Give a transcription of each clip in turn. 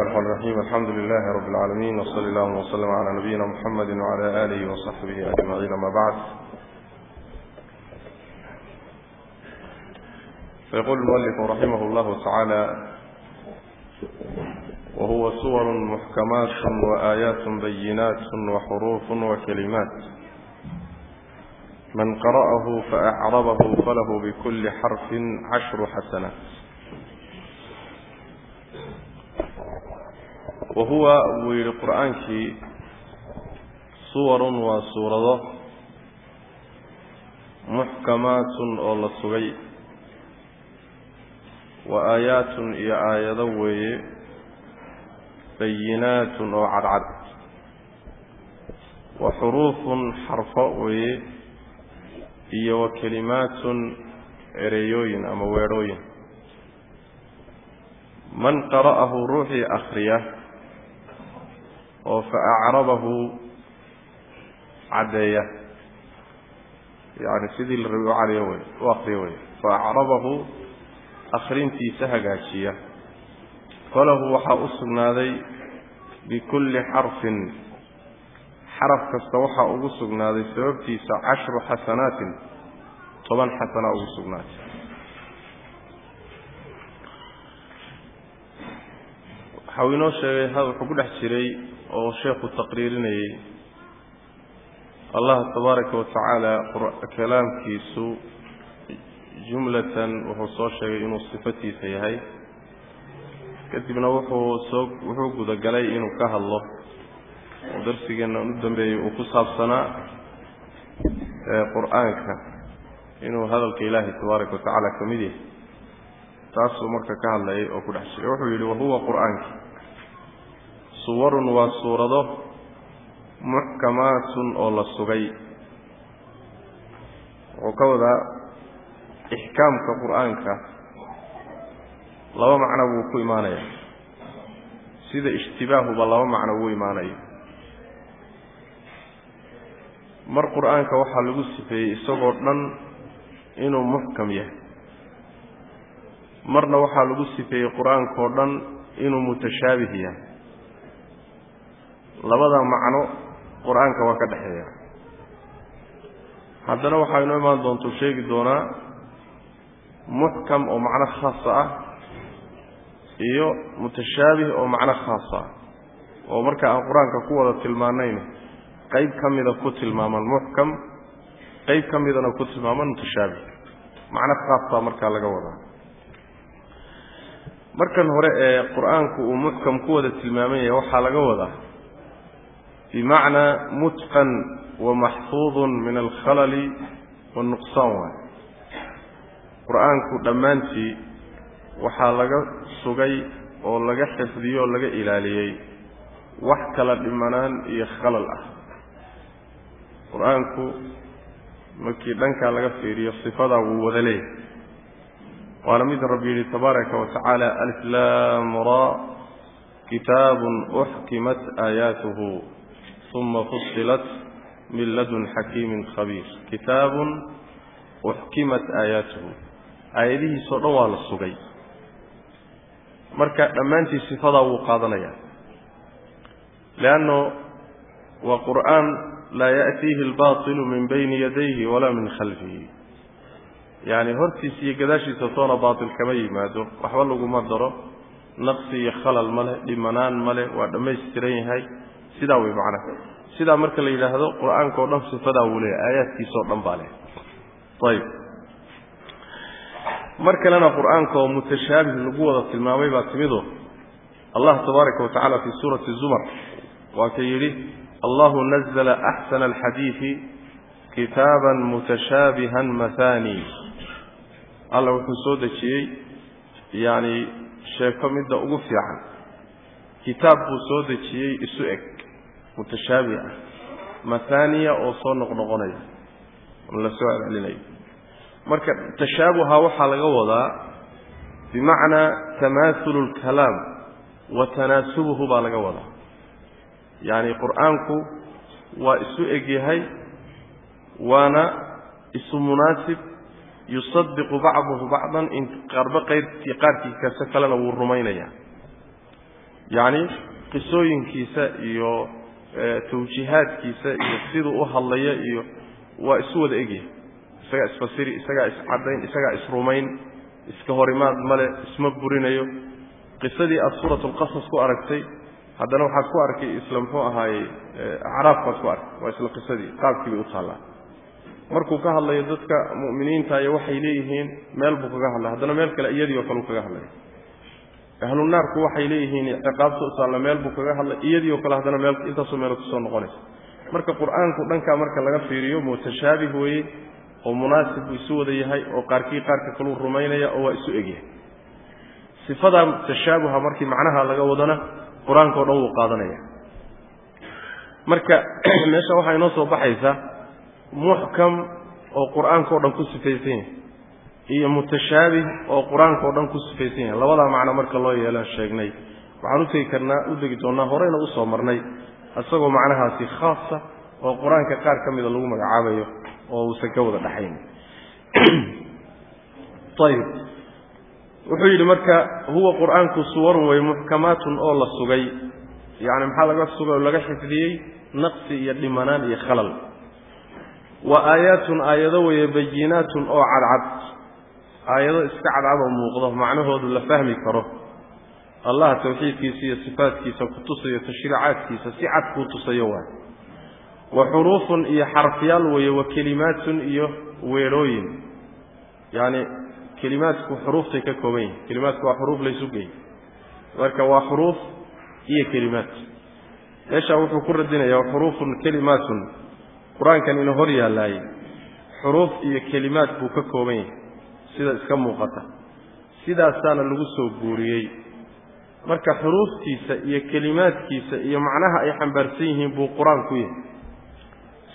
الرحمن الرحيم. الحمد لله رب العالمين وصلى الله وسلم على نبينا محمد وعلى آله وصحبه أجمعين. ما بعد فيقول المؤلف رحمه الله تعالى وهو سور محكمات وآيات بينات وحروف وكلمات. من قرأه فأعربه فله بكل حرف عشر حسنات. Wahuwa wuu yidhi qur'aankii suwarun waa suurado muxkamaatun oo la sugay wa aayaatun iyo aayado weeye bayinaatun oo cadcad wa xuruufun xarfo weeye iyo wa kelimaatun ereyooyin ama weedhooyin man qara'ahu ruuxii akhriya oo fa acrabahu caddeeya. Yacni sidii la rabi u caliyo wey u akriyo wey fa acrabahu akhrintiisa hagaajiya. Falahu waxaa u sugnaaday bikulli xarfin. Xaraf kasta waxaa ugu sugnaaday sababtiisa cashru xasanaatin toban xasanaa ugu sugnaatay. Waxau inoo sheegay wuxuu ku dhex jiray oo sheekhu taqriirinayey allah tabaaraka wa tacaala kalaamkiisu jumlatan wuxuu soo sheegay inuu sifatiisa yahay. Kadibna wuxuu soo wuxuu gudagalay inuu ka hadlo. Oo darsigeenna u dambeeyey uu ku saabsanaa qur'aanka inuu hadalka ilaahay tabaaraka wa tacaala ka mid yahay. Taasuu marka ka hadlayay oo ku dhex jiray. Wuxuu yidhi wahuwa qur'aanki suwarun waa suurado muxkamaatun oo la sugay. Wuxuu ka wadaa ixkaamka qur'aanka. Laba macno buu ku imaanaya. Sida ishtibaahuba laba macno uu imaanayo mar qur'aanka waxaa lagu sifeeyey isagoo dhan inuu muxkam yahay. Marna waxaa lagu sifeeyey qur'aankao dhan inuu mutashaabih yahay labada macno qur'aanka waa ka dhexeeya. Haddana waxaa inoo imaan doontuu sheegi doonaa muxkam oo macno khaasa ah iyo mutashaabih oo macno khaasa ah. Oo marka aan qur'aanka ku wada tilmaanayn qayb ka mida ku tilmaaman muxkam qayb ka midana ku tilmaaman mutashaabih macno khaasaa markaa laga wadaa markan hore ee qur'aanku uu muxkam ku wada tilmaaman yahay waxaa laga wadaa bimacnaa mutqan wa maxfuudun min alkhalali waannuqsaan waay qur'aanku dhammaantii waxaa laga sugay oo laga xifdiyey oo laga ilaaliyey wax kala dhimanaan iyo khalal ah. Qur'aanku markii dhankaa laga fiiriyo sifadaa wuu wada leeyahay. Waana mid rabbi yidhi tabaaraka wa tacaala aliflam ra kitaabun uxkimat aayaatuhu uma fusilat min ladun xakiimin khabiir. Kitaabun uxkimat aayaatuhu aayadihiisoo dhan waa la sugay. Marka dhammaantii sifadaa wuu qaadanaya leanno waa qur'aan laa ya'tiihi albaatilu min bayni yadayhi walaa min khalfihi. Yacni hortiisa iyo gadaashiisa toona baatil kama yimaado. Waxba laguma daro. Naqsi iyo khalal ma leh dhimanaan ma leh waa dhammaystiran yahay sidaa wey macnaha sidaa marka la yidhaahdo qur'aanka o dhan sifadaa wuu leeyahy aayaadkiisa oo dhan baa leh ayib mar kalena qur'aanka oo mutashaabih lagu wada tilmaamay baa timido. Allah tabaaraka wa tacala fii suurati zumar waa ka yidhi allahu nazla axsana alxadiidi kitaaban mutashaabihan mathani. Alla wuxuu soo dejiyey yacni sheeko midda ugu fiican. Kitaab buu soo dejiyey isu eg mutashaabih ah mathaniya oo soo noqnoqonaya oo la celcelinayo marka tashaabuha waxaa laga wadaa bimacnaa tamaahulu lkalaam wa tanaasubuhu baa laga wadaa. Yacni qur'aanku waa isu eg yahay waana isu munaasib yusadiqu bacduhu bacdan in qaarba qayrkii qaarkiikase kalena wuu rumaynayaa yacni qisooyinkiisa iyo tawjiihaadkiisa iyo siduu u hadlaya iyo waa isu wada egyahay. Isagaa isfasiri isagaa iscadayn isagaa isrumayn iska horimaad male isma burinayo. Qisadii aada suurat lqasas ku aragtay haddana waxaad ku arkay isla muxuu ahaaye acraaf baad ku arkay waa isla qisadii qaabkii bay u taallaa markuu ka hadlayo dadka mu'miniinta iyo waxay leeyihiin meel buu kaga hadlay haddana meel kale iyadii oo kale u kaga hadlay ahlu naarku waxay leeyihiin ciqaabta u taalla meel buu kaga hadlay iyadii oo kale haddana meel intaasoo meelo ku soo noqonaysa. Marka qur'aanku dhankaa marka laga fiiriyo mutashaabih weeye oo munaasib buu isu wada yahay oo qaarkii qaarka kaluu rumaynaya oo waa isu egyahay sifadaa tashaabuha markii macnaha laga wadana qur'aanka o dhan wuu qaadanaya. Marka meesha waxaa inoo soo baxaysa muxkam oo qur'aanka o dhan ku sifaysan yahay iyo mutashaabih oo qur'aanka o dhan ku sifaysan yahay. Labadaa macno marka loo yeelaan sheegnay. Waxaan u tegi karnaa u degi doonnaa horeyna u soo marnay isagoo macnahaasi khaasa oo qur'aanka qaar ka mida lagu magacaabayo oo uusan ka wada dhaxayn. Ayib wuxuu yidhi marka huwa qur'aanku suwarun wey muxkamaatun oo la sugay. Yacni maxaa laga sugay oo laga xifdiyey? Naqsi iyo dhimanaan iyo khalal. Wa aayaatun aayado weeye bayinaatun oo cadcad aayado iska cadcad oo muuqdo macnahoodu la fahmi karo. Allah tawxiidkiisa iyo sifaatkiisa ku tusayo tashriicaadkiisa si cad kuu tusayo waay wa xuruufun iyo xarafyaal weeye wa kelimaatun iyo weedhooyin yacni kelimaadku xuruuftay ka kooban yihiin kelimaadku waa xuruuf laysu geey marka waa xuruuf iyo kelimaat meeshaa wuxuu ku radinayaa xuruufun kelimaatun qur'aankan ina hor yaalaayey xuruuf iyo kelimaad buu ka kooban yahay sida iska muuqata sidaasaana lagu soo guuriyey marka xuruuftiisa iyo kelimaadkiisa iyo macnaha ay xambaarsan yihiin buu qur'aan ku yahay.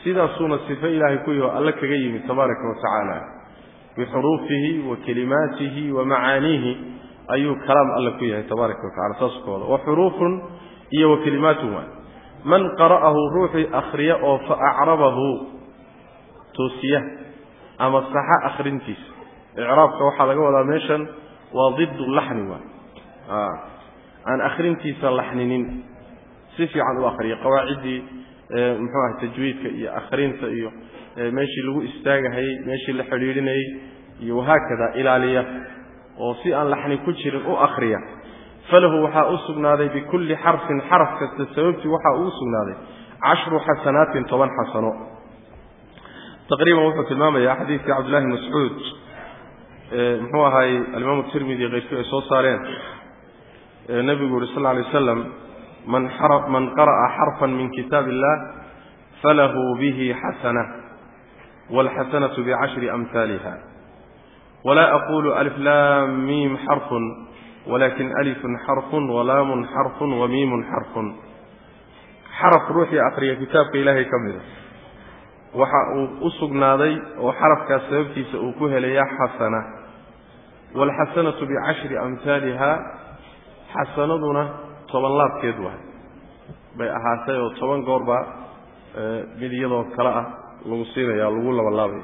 Sidaasuuna sifo ilaahay ku yaho alle kaga yimid tabaaraka wa tacaala. Bixuruufihi wa kelimaatihi wa macaaniihi ayuu kalaam alle ku yahay tabaaraka wa tacala saas kooda. Wa xuruufun iyo wa kelimaatun waay man qara'ahu ruuxii akhriya oo fa acrabahu toosiya ama saxa akhrintiisa icraabka waxaa laga wadaa meeshan waa diddu laxni waay. Aan akhrintiisa laxninin. Si fiican u akhriya qawaaciddii muxuu ahay tajwiidka iyo akhrinta iyo meeshii lagu istaagahayey meeshii la xidhiidhinayey iyo wahaakada ilaaliya oo si aan laxni ku jirin u akhriya falahu waxaa u sugnaaday bikulli xarfin xaraf kasta. Sababtii waxaa uu sugnaaday cashru xasanaatin toban xasano. Taqriiban wuxuu tilmaamayaa xadiidkii cabdillahi mascuud muxuu ahaay alimaamu tirmidi keyrkii ay soo saareen. Nebigu yuri sal lla alay wasalam man qara'a xarfan min kitaab illah falahu bihi xasana wاlxasanatu bicashri amhaaliha wla aqulu alif lam mim xarfun walakin alifun xarfun walaamun xarfun wamiimun xarfun. Xaraf ruuxii akriya kitaabka ilaahay ka mida waxa uu u sugnaaday oo xarafkaas sababtiisa uu ku helaya xasana waalxasanatu bicashri amhaaliha xasanaduna toban laabkeed waay bay ahaatay oo toban goorba mid iyadoo kale ah lagu siinaya lagu labalaabaya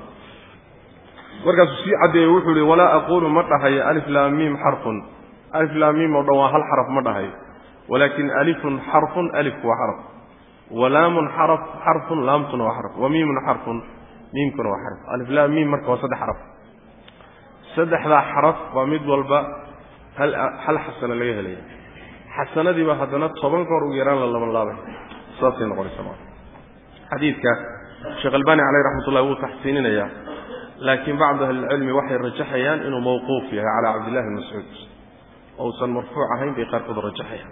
markaasuu sii caddeeye wuxuu ihi walaa aquulu ma dhahayo alif laam miim xarfun alif laam miim oo dhan waa hal xaraf ma dhahayo walaakin alifun xarfun alifku waa xaraf walaamun xaraf xarfun laamtuna waa xaraf wa miimun xarfun miimkuna waa xaraf alif laam miim marka waa saddex xaraf saddexdaa xaraf baa mid walba hal hal xasano laga helaya xasanadiiba haddana toban goor ugu yaraan la laban saasay noqonaysa maa xadiidka sheekh albani caleyh raxmat ullahi wuu taxsiininayaa laakiin bacdu ahlilcilmi waxay rajaxayaan inuu mawquuf yahay calaa cabdillahi bn mascuud. Ousan marfuuc ahayn bay qaarkood rajaxayaan.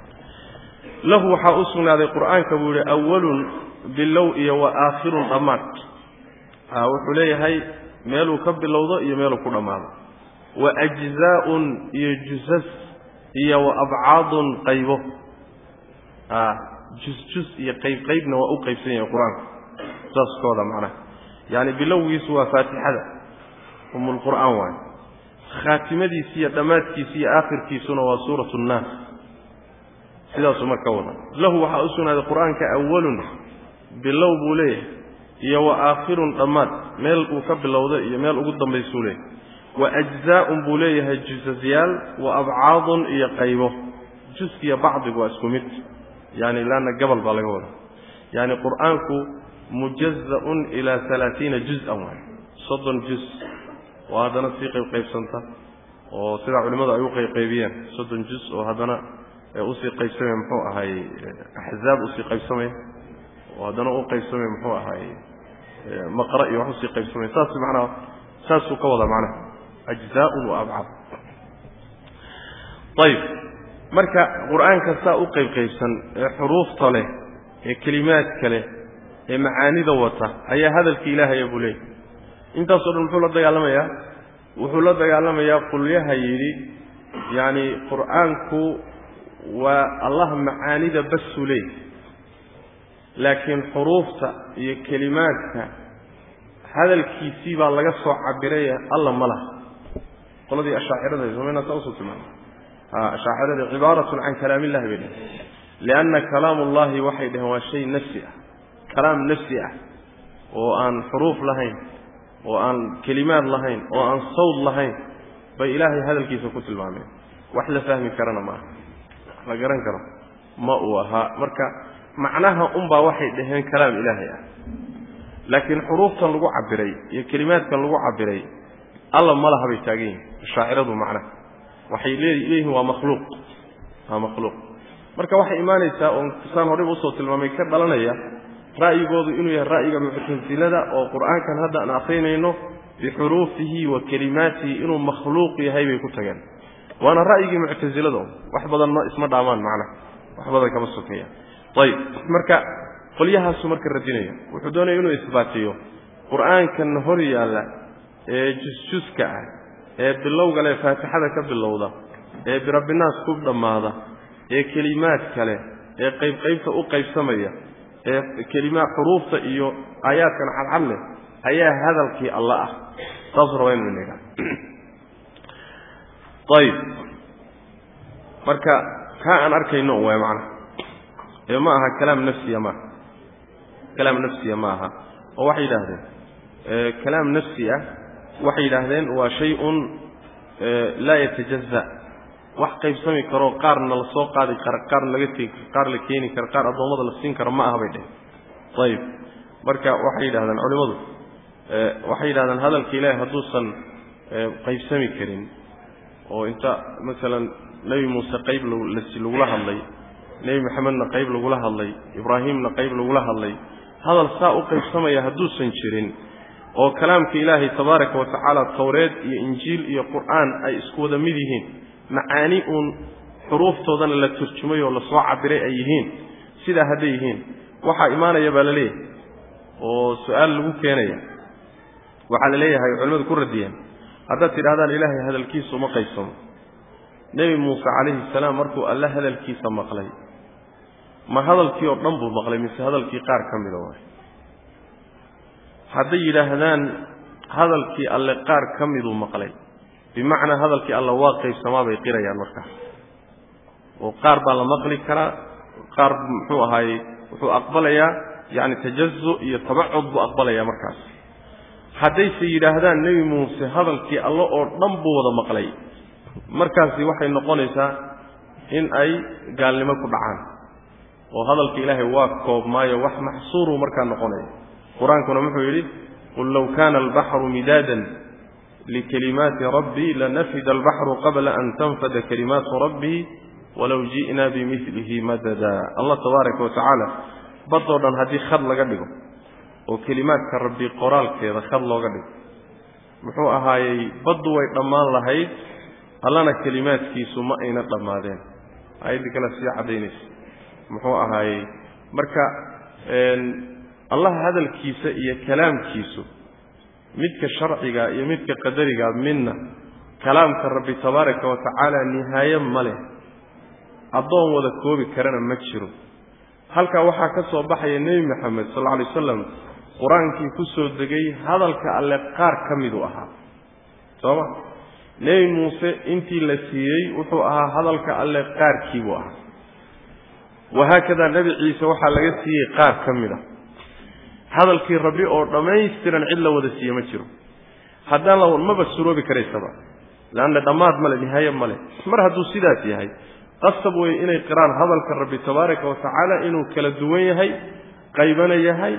Lahu waxaa u sugnaaday qur'aanka buu yihi awalun bilow iyo wa aakhirun dhammaad. Wuxuu leeyahay meeluu ka bilowdo iyo meeluu ku dhammaado wa ajzaa'un iyo jusas iyo wa abcaadun qaybo. Jus-jus iyo qayb qaybna waa u qaybsan yahay qur'aanku saas kooda macnaha yacni bilowgiisu waa faatixada. Umulqur'aan waayo khaatimadiisi iyo dhammaadkiisi iyo aakhirkiisuna waa suuratu nnaas sidaasuu marka wada. Lahu waxaa u sugnaaday qur'aanka awalun bilow buu leeyahay iyo wa aakhirun dhammaad. Meel uu ka bilowda iyo meel ugu dambaysuu leeyahay wa ajzaa'un buu leeyahay jusasyaal wa abcaadun iyo qaybo. Juskiya bacdigu waa isku mid. Yani laanna gabal baa laga wada yani qur'aanku mujaza-un ilaa alaaiina juz-an waay. Soddon juz. Oo haddana sii qayb qaybsanta oo sidaa culimmadu ay u qayqaybiyeen soddon juz oo haddana u sii qaybsamaya muxuu ahay axzaab u sii qaybsamaya oo haddana u qaybsamaya muxuu ahay maqra iyo wax u sii qaybsamaya saas macnaha saasuu ka wada macnaha ajzaaun wa abcad ayib marka qur'aanka saa u qayb qaybsan ee xuruufta leh ee kelimaadka leh ee macaanida wata ayaa hadalkii ilaahaya buu leeyay intaasoo dhan muxuu la dagaalamayaa wuxuu la dagaalamayaa qulyaha yidhi yacni qur'aanku waa allah macaanida basuu leeyay laakiin xuruufta iyo kelimaadka hadalkiisii baa laga soo cabiraye alla ma qoladii ashaacirada saa u soo tilmaamay. Ashaaciradii cibaaratun can kalaam illahi bay dheheen lianna kalaam ullahi waxay dhaheen waa shay nafsi ah. Kalaam nafsi ah oo aan xuruuf lahayn oo aan kelimaad lahayn oo aan sawd lahayn bay ilaahay hadalkiisa ku tilmaameen. Wax la fahmi karana ma aha. Wax la garan karo. Ma uu ahaa marka macnaha unbaa waxay dhaheen kalaam ilaahay ah. Laakiin xuruuftan lagu cabiray iyo kelimaadkan lagu cabiray alla ma laha bay taagan yihiin ashaaciradu macnaha waxay leeyihiin waa makhluuq. Waa makhluuq. Marka waxay imaanaysaa oo saan horeyba u soo tilmaamay ka dhalanaya ra'yigoodu inuu yahay ra'yiga muctasilada oo qur'aankan hadda aan akrinayno bixuruufihi wa kelimaatihi inuu makhluuq yahay bay ku tageen. Waana ra'yigii muctasilada wax badanna isma dhaamaan macnaha wax badan kama sokeeyaan ayib. Marka qolyahaasu marka radinaya wuxuu doonaya inuu isbaatiyo. Qur'aankan hor yaalla ee jusjuska ah ee bilowga leh faatixada ka bilowda ee birabbinaas ku dhammaada ee kelimaad kale ee qaybqaybta u qaybsamaya ee kelimaad xuruufta iyo aayaadkan cadcad leh ayaa hadalkii alla ah. Saasuu rabaa inu inaga ayib marka kaa aan arkayno waay macnaha ee ma aha kalaam nafsiya maaha kalaam nafsiya ma aha. Oo waxay yidhaahdeen kalaam nafsi ah waxay yidhaahdeen waa shay-un laa yatajaza wax qaybsami karoo qaarna la soo qaadi kara qaarna laga tegi karo qaar la keeni karo qaar addoommada la siin karo ma aha bay dheheen. Ayib marka waxay yidhahdeen culimmadu waxay yidhahdeen hadalka ilaahi hadduusan qaybsami karin oo inta masalan nebi muuse qayb lagula hadlay nebi maxamedna qayb lagula hadlay ibraahimna qayb lagula hadlay hadal saa u qaybsamaya hadduusan jirin oo kalaamka ilaahay tabaaraka wa tacaala tawreed iyo injiil iyo qur'aan ay isku wada mid yihiin macaani uun xuruuftoodana la turjumay oo la soo cabiray ay yihiin sidaa hadday yihiin. Waxaa imaanaya baa la leeyahay oo su'aal lagu keenaya. Waxaa la leeyahay culimmadu ku radiyeen haddaad tidhahdaan ilaahay hadalkiisu ma qaybsamo nebi muuse calayhi salaam markuu alle hadalkiisa maqlay ma hadalkii oo dhan buu maqlay mise hadalkii qaar ka mida waay hadday yidhaahdaan hadalkii alle qaar ka miduu maqlay. Bimacnaa hadalkii alle waa qaybsamaa bay qirayaan markaas oo qaar baa la maqli karaa qaar muxuu ahaaye wuxuu aqbalayaa yacni tajazu iyo tabacud buu aqbalayaa markaas. Haddayse yidhaahdaan nebi muuse hadalkii alle oo dhan buu wada maqlay. Markaasi waxay noqonaysaa in ay gaalnimo ku dhacaan. Oo hadalka ilaahay waa koobmaayo wax maxsuuruu markaa noqonaya qur'aankuna wuxuu yidhi qul low kaana albaxru midaadan likalimaati rabbii lanafida albaxru qabla an tanfada kalimaatu rabbii walow ji'naa bimilihi madada. Allah tabaaraka wa tacaala badoo dhan haddii khad laga dhigo oo kelimaadka rabbi qoraalkeeda khad looga dhigo muxuu ahaayey baddu way dhammaan lahayd allana kelimaadkiisu ma ayna dhammaadeen. Aayaddii kale sii caddaynaysa muxuu ahaayey marka allah hadalkiisa iyo kalaamkiisu midka sharciga iyo midka qadariga midna kalaamka rabbi tabaaraka wa tacaala nihaaye ma leh. Addoon wada koobi karana ma jiro. Halkaa waxaa ka soo baxaya nebi maxamed sal alay wasalam qur'aankii ku soo degay hadalka alle qaar ka miduu ahaa sooma nebi muuse intii la siiyey wuxuu ahaa hadalka alle qaarkii buu ahaa. Wahaakadaa nebi ciise waxaa laga siiyey qaar ka mid a hadalkii rabbi oo dhammaystiran cid la wada siiye ma jiro. Haddaan la maba suroobi karaysaba. Leanna dhammaad male nihaaye male mar hadduu sidaas yahay qasab weeye inay qiraan hadalka rabbi tabaaraka wa inuu kala duwan yahay qaybana yahay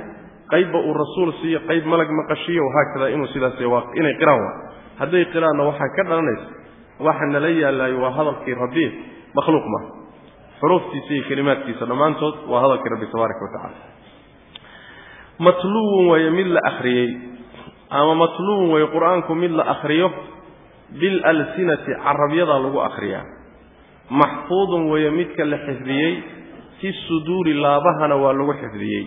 qaybba uu rasuul siiyo qayb malag maqashiyo wahaakada inuu sidaas inay qiraan waa. Hadday qiraanna waxaa ka dhalanaysa waxa nala yaallaayo waa hadalkii rabbi makhluuq maaha xuruuftiisa iyo kelimaadkiisa dhammaantood waa hadalkii rabbi tabaaraka wa matluwun weeye mid la akhriyey ama matluwun weeye qur'aanku mid la akhriyo bilalsinati carabyadaa lagu akhriyaa. Maxfuudun weeye midka la xifdiyey fi suduuri laabahana waa lagu xifdiyey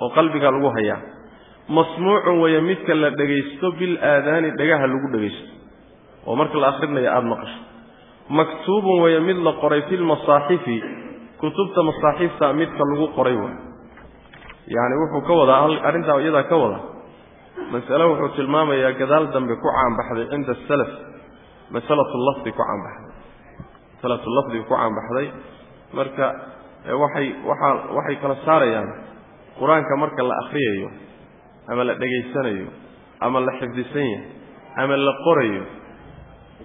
oo qalbigaa lagu hayaa. Masmuucun weeye midka la dhegaysto bilaadaani dhagaha lagu dhegaysto oo marka la akhrinayo aada maqasho. Maktuubun weeye mid la qoray fi lmasaaxifi kutubta masaaxiifta midka lagu qoray waay yacni wuxuu ka wadaa arrintaa iyadaa ka wada masale wuxuu tilmaamayaa gadaal dambe ku caanbaxday cinda asalaf masalatu lafdi ku caanbaxday. Masalatu lafdiga ku caanbaxday. Marka waxay waxaa waxay kala saarayaan qur'aanka marka la akhriyayo ama la dhegaysanayo ama la xifdisan yahay ama la qorayo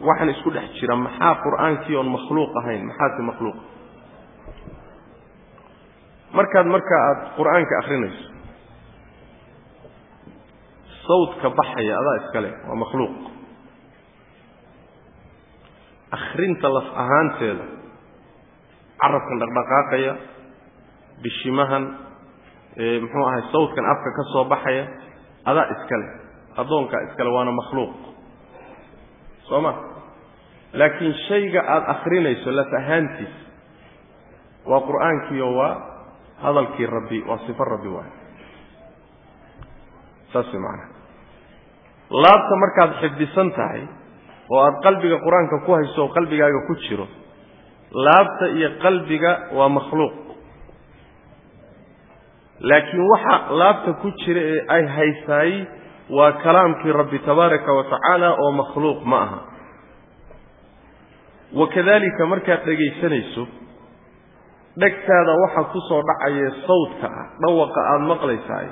waxaan isku dhex jira maxaa qur'aankii oon makhluuq ahayn maxaase makhluuq markaad marka aada qur'aanka akhrinayso sawdka baxaya adaa iskale waa makhluuq. Akhrinta laf ahaanteeda carabkan dhaqdhaqaaqaya bishimahan muxuu ahay sawdkan afka ka soo baxaya adaa iskale. Addoonkaa iskale waana makhluuq. Soo ma? Laakiin shayga aada akhrinayso laf ahaantiis waa qur'aankiiyo waa hadalkii rabbi waa sifo rabbi waay saas way macanaha laabta markaad xifdisan tahay oo aada qalbiga qur'aanka ku hayso oo qalbigaaga ku jiro laabta iyo qalbiga waa makhluuq. Laakiin waxa laabta ku jira ee ay haysaay waa kalaamkii rabbi tabaaraka wa tacaala oo makhluuq ma aha. Wakadalika markaad dhegaysanayso dhegtaada waxa ku soo dhacaya sawdka ah dhawaqa aada maqlaysaay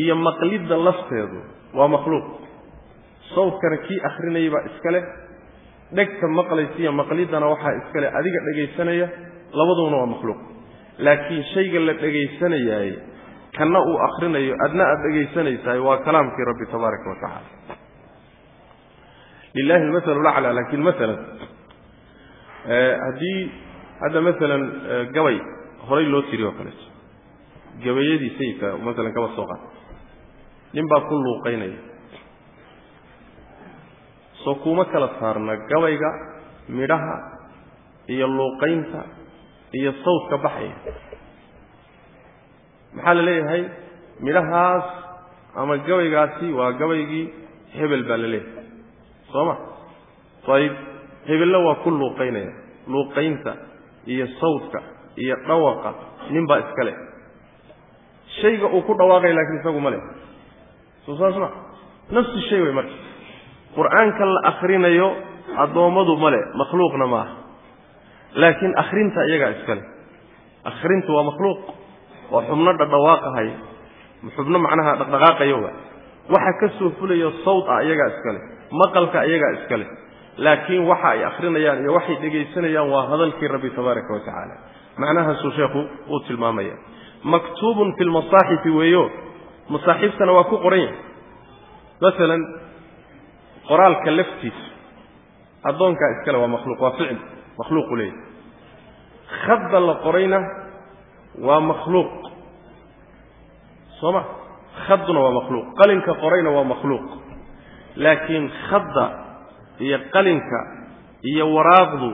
iyo maqlidda lafteedu waa makhluuq. Sawdkana kii akhrinaya baa iska leh. Dhegta maqlaysa iyo maqliddana waxaa iska leh adiga dhegaysanaya labaduna waa makhluuq. Laakiin shayga la dhegaysanayaay kanna uu akhrinayo adna aada dhegaysanaysaay waa kalaamkii rabbi tabaaraka wa tacaala. Lilahi almasalu laclaa laakiin masalan haddii hadda masalan gabay horay loo tiriy oo kaleeto gabayadii sayidka masalan kaba soo qaata nin baa ku luuqaynaya soo kuma kala saarna gabayga midhaha iyo luuqaynta iyo sawdka baxaya. Maxaa la leeyahay? Midhahaas ama gabaygaasi waa gabaygii hebel baa la leeyahay. Soo ma? Ayib hebelna waa ku luuqaynaya luuqaynta iyo sawdka iyo dhawaqa nin baa iska leh. Shayga uu ku dhawaaqaya laakiin isagu ma leh. Soo saas ma nafsi shay wey marka. Qur'aanka la akhrinayo addoommadu ma le makhluuqna ma laakiin akhrinta iyagaa iska leh. Akhrintu waa makhluuq waa xubno dhadhawaaqahaya xubno macnaha dhaqdhaqaaqaya wa waxa ka soo fulayo sawd ah iyagaa iska leh maqalka iyagaa iska leh laakiin waxa ay akhrinayaan iyo waxay dhegaysanayaan waa hadalkii rabbi tabaaraka wa tacaala. Macnahaasuu sheekhu uu tilmaamaya. Maktuubun fi lmasaaxifi weeyo. Masaaxiiftana waa ku qoran yahay. Masalan qoraalka laftiisa addoonkaa iskale waa makhluuq waa ficil makhluuqu leeyahy khadda la qorayna waa makhluuq. Soo ma khadduna waa makhluuq. Qalinka qorayna waa makhluuq. Laakiin khadda iyo qalinka iyo waraaqdu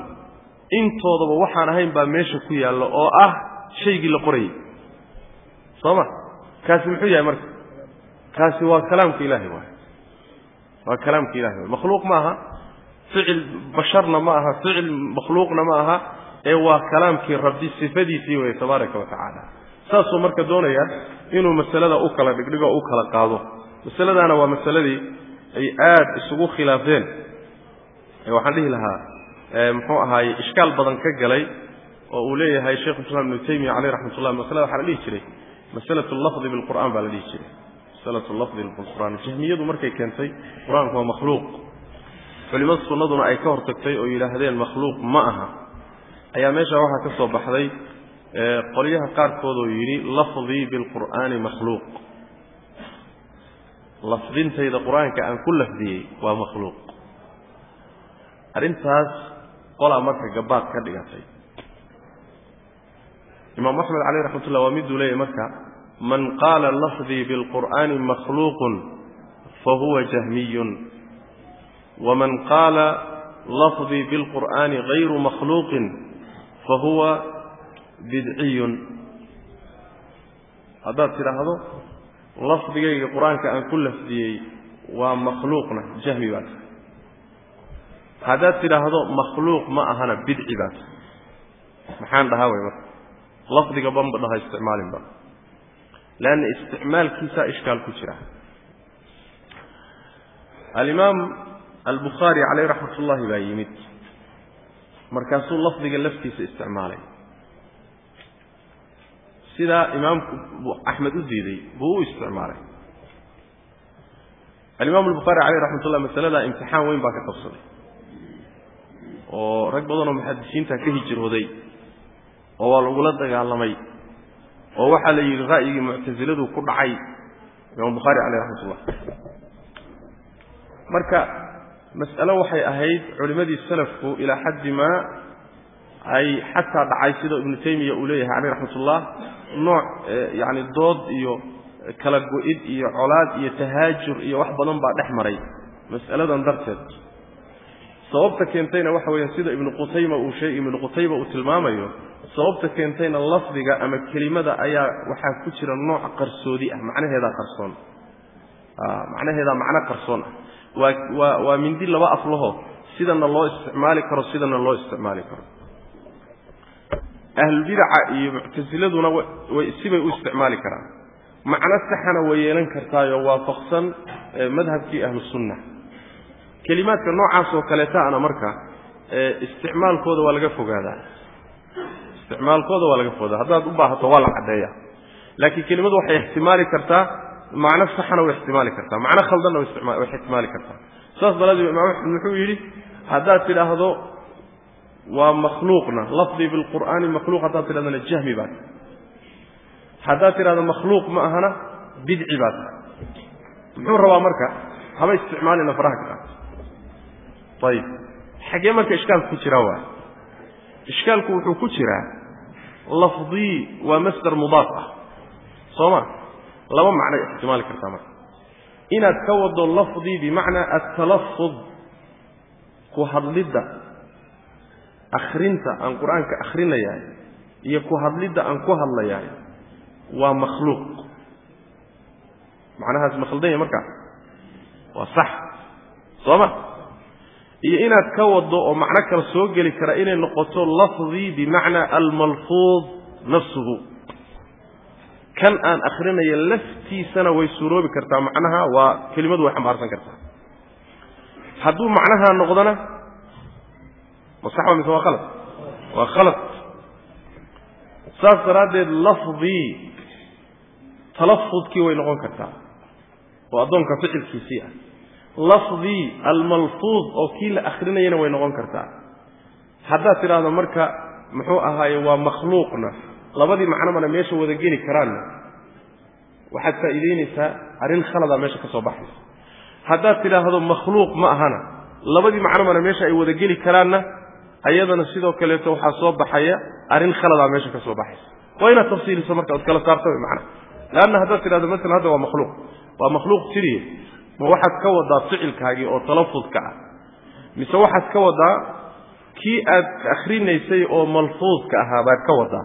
intoodaba waxaan ahayn baa meesha ku yaalla oo ah shaygii la qorayay soo ma kaasi muxuu yahay marka? Kaasi waa kalaamka ilaahay waay waa kalaamka ilahay waay makhluuq ma aha. Ficil basharna ma aha. Ficil makhluuqna ma aha. Ee waa kalaamkii rabbi sifadiisii weye tabaaraka wa tacaala. Saasuu marka doonayaa inuu masalada u kala dhigdhigo u kala qaado. Masaladaana waa masaladii ay aada isugu khilaafeen waxaan dhihi lahaa muxuu ahaaye ishkaal badan ka galay oo uu leeyahay sheikhu islaam ibnu taymiya caleyh raxmat ullah masalada waxaa la dhihi jiray masalatu lafdi bilqur'aan baa la dhihi jiray. Masalatu lafdi bilqur'aan jahmiyadu markay keentay qur'aanku waa makhluuq. Culimada sunnaduna ay ka hortagtay oo yidhaahdeen makhluuq ma aha. Ayaa meesha waxaa ka soo baxday qolyaha qaarkood oo yidhi lafdii bilqur'aani makhluuq. Lafdintayda qur'aanka aan ku lafdiyey waa makhluuq arrintaas qolaa marka gabaad ka dhigatay. Imaam axmed caleyh raxmat ullah waa miduu leeyahy marka man qaala lafdii bilqur'aani makhluuqun fahuwa jahmiyun. Waman qaala lafdii bilqur'aani gayru makhluuqin fahuwa bidciyun. Haddaad tidhaahdo lafdigayga qur'aanka aan ku lafdiyey waa makhluuqna jahmi baa haddaad tidhaahdo makhluuq ma ahana bidci baa. Tahay maxaan dhahaa way marka? Lafdiga banba dhaha isticmaalinba leanna isticmaalkiisaa ishkaal ku jira. Alimaam albukhaari caleyh raxmat ullaahi baa yimid. Markaasuu lafdiga laftiisa isticmaalay. Sidaa imaamku axmed u diiday buu u isticmaalay. Alimaam albukhaari caleyh raxmat ullah masaladaa imtixaan weyn baa ka qabsaday oo rag badanoo muxadisiinta ka hijrooday oo waa lagula dagaalamay oo waxaa la yidhi ra'yigii muctasiladu ku dhacay imaam bukhaari caleyh raxmat ullah marka mas'alo waxay ahayd culimmadii salafku ilaa xaddi maa ay xataa dhacay sida ibnu taymiya uu leeyahay caleyh raxmatullah nooc yacni dood iyo kala go-id iyo colaad iyo tahaajur iyo wax badan baa dhex maray mas'aladan darteed sababta keentayna waxa weeyaan sida ibnu qutayma uu sheeg ibnu qutayba uu tilmaamayo sababta keentayna lafdiga ama kelimada ayaa waxaa ku jira nooc qarsoodi ah macnaheedaa qarsoon. Macnaheedaa macno qarsoon ah. Waa waa waa mindi laba af laho sidana loo isticmaali karo sidana loo isticmaali karo. Ahlulbidaca iyo muctasiladuna way sibay u isticmaali karaan. Macno saxana way yeelan kartaayoo waafaqsan madhabkii ahlusunna kelimaadka noocaas oo kaleetaana marka isticmaalkooda waa laga fogaadaa. Isticmaalkooda waa laga fogaadaa. Haddaad u baahato waa la caddeeya laakiin kelimadu waxay ixtimaali kartaa macno saxana way ixtimaali kartaa. Macno khaldanna way ixtimaali kartaa. Saas daraaddeed imaam axmed wuxuu yidhi haddaad tidhaahdo waa makhluuqna. Lafdii bilqur'aani makhluuq haddaad tidhahdana jahmi baa tahay haddaad tidhahdo makhluuq ma ahana bidci baa tahay muxuu rabaa marka haba isticmaalina faraha ka. qaata ayib xaggee marka ishkaalku ku jiraa waa? Ishkaalku wuxuu ku jiraa lafdii waa masdar mudaaf ah. Soo ma? Laba macnay ixtimaali kartaa marka. Inaad ka wado lafdii bimacnaa atalafud ku hadlidda akhrinta aan qur'aanka akhrinayahay iyo ku hadlidda aan ku hadlayahay waa makhluuq. Macnahaas ma khaldanya markaa waa sax. Soo ma iyo inaad ka wado oo macno kale soo geli kara inay noqoto lafdii bimacnaa almalfuud nafsuhu. Kan aan akrinaya laftiisana way suuroobi kartaa macnaha waa kelimadu way xambaarsan kartaa. Hadduu macnaha noqdona ma sax mise waa khalad. Waa khalad. Saas daraaddeed lafdii talafudkii way noqon kartaa. Oo addoonka ficilkiisii ah lafdii almalfuud oo kii la akrinayana way noqon kartaa. Haddaad tidhaahdo marka muxuu ahaaye waa makhluuqna. Labadii macnomana meesha wada geli karaanna. Waxaad faa'iidaynaysaa arrin khaladaa meesha ka soo baxaysa. Haddaad tidhaahdo makhluuq ma ahana labadii macnomana meesha ay wada geli karaanna ayadana sidoo kaleeto waxaa soo baxaya arrin khaladaa meesha ka soo baxaysa. Waa inaad tafsiiliso marka ood kala saarta wy macna leanna haddaad tidhahdo masalan hadda waa makhluuq. Waa makhluuq tiriye ma waxaad ka wadaa ficilkaagii oo talafudka ah. Mise waxaad ka wadaa kii aad akrinaysay oo malfuudka ahaa baad ka wadaa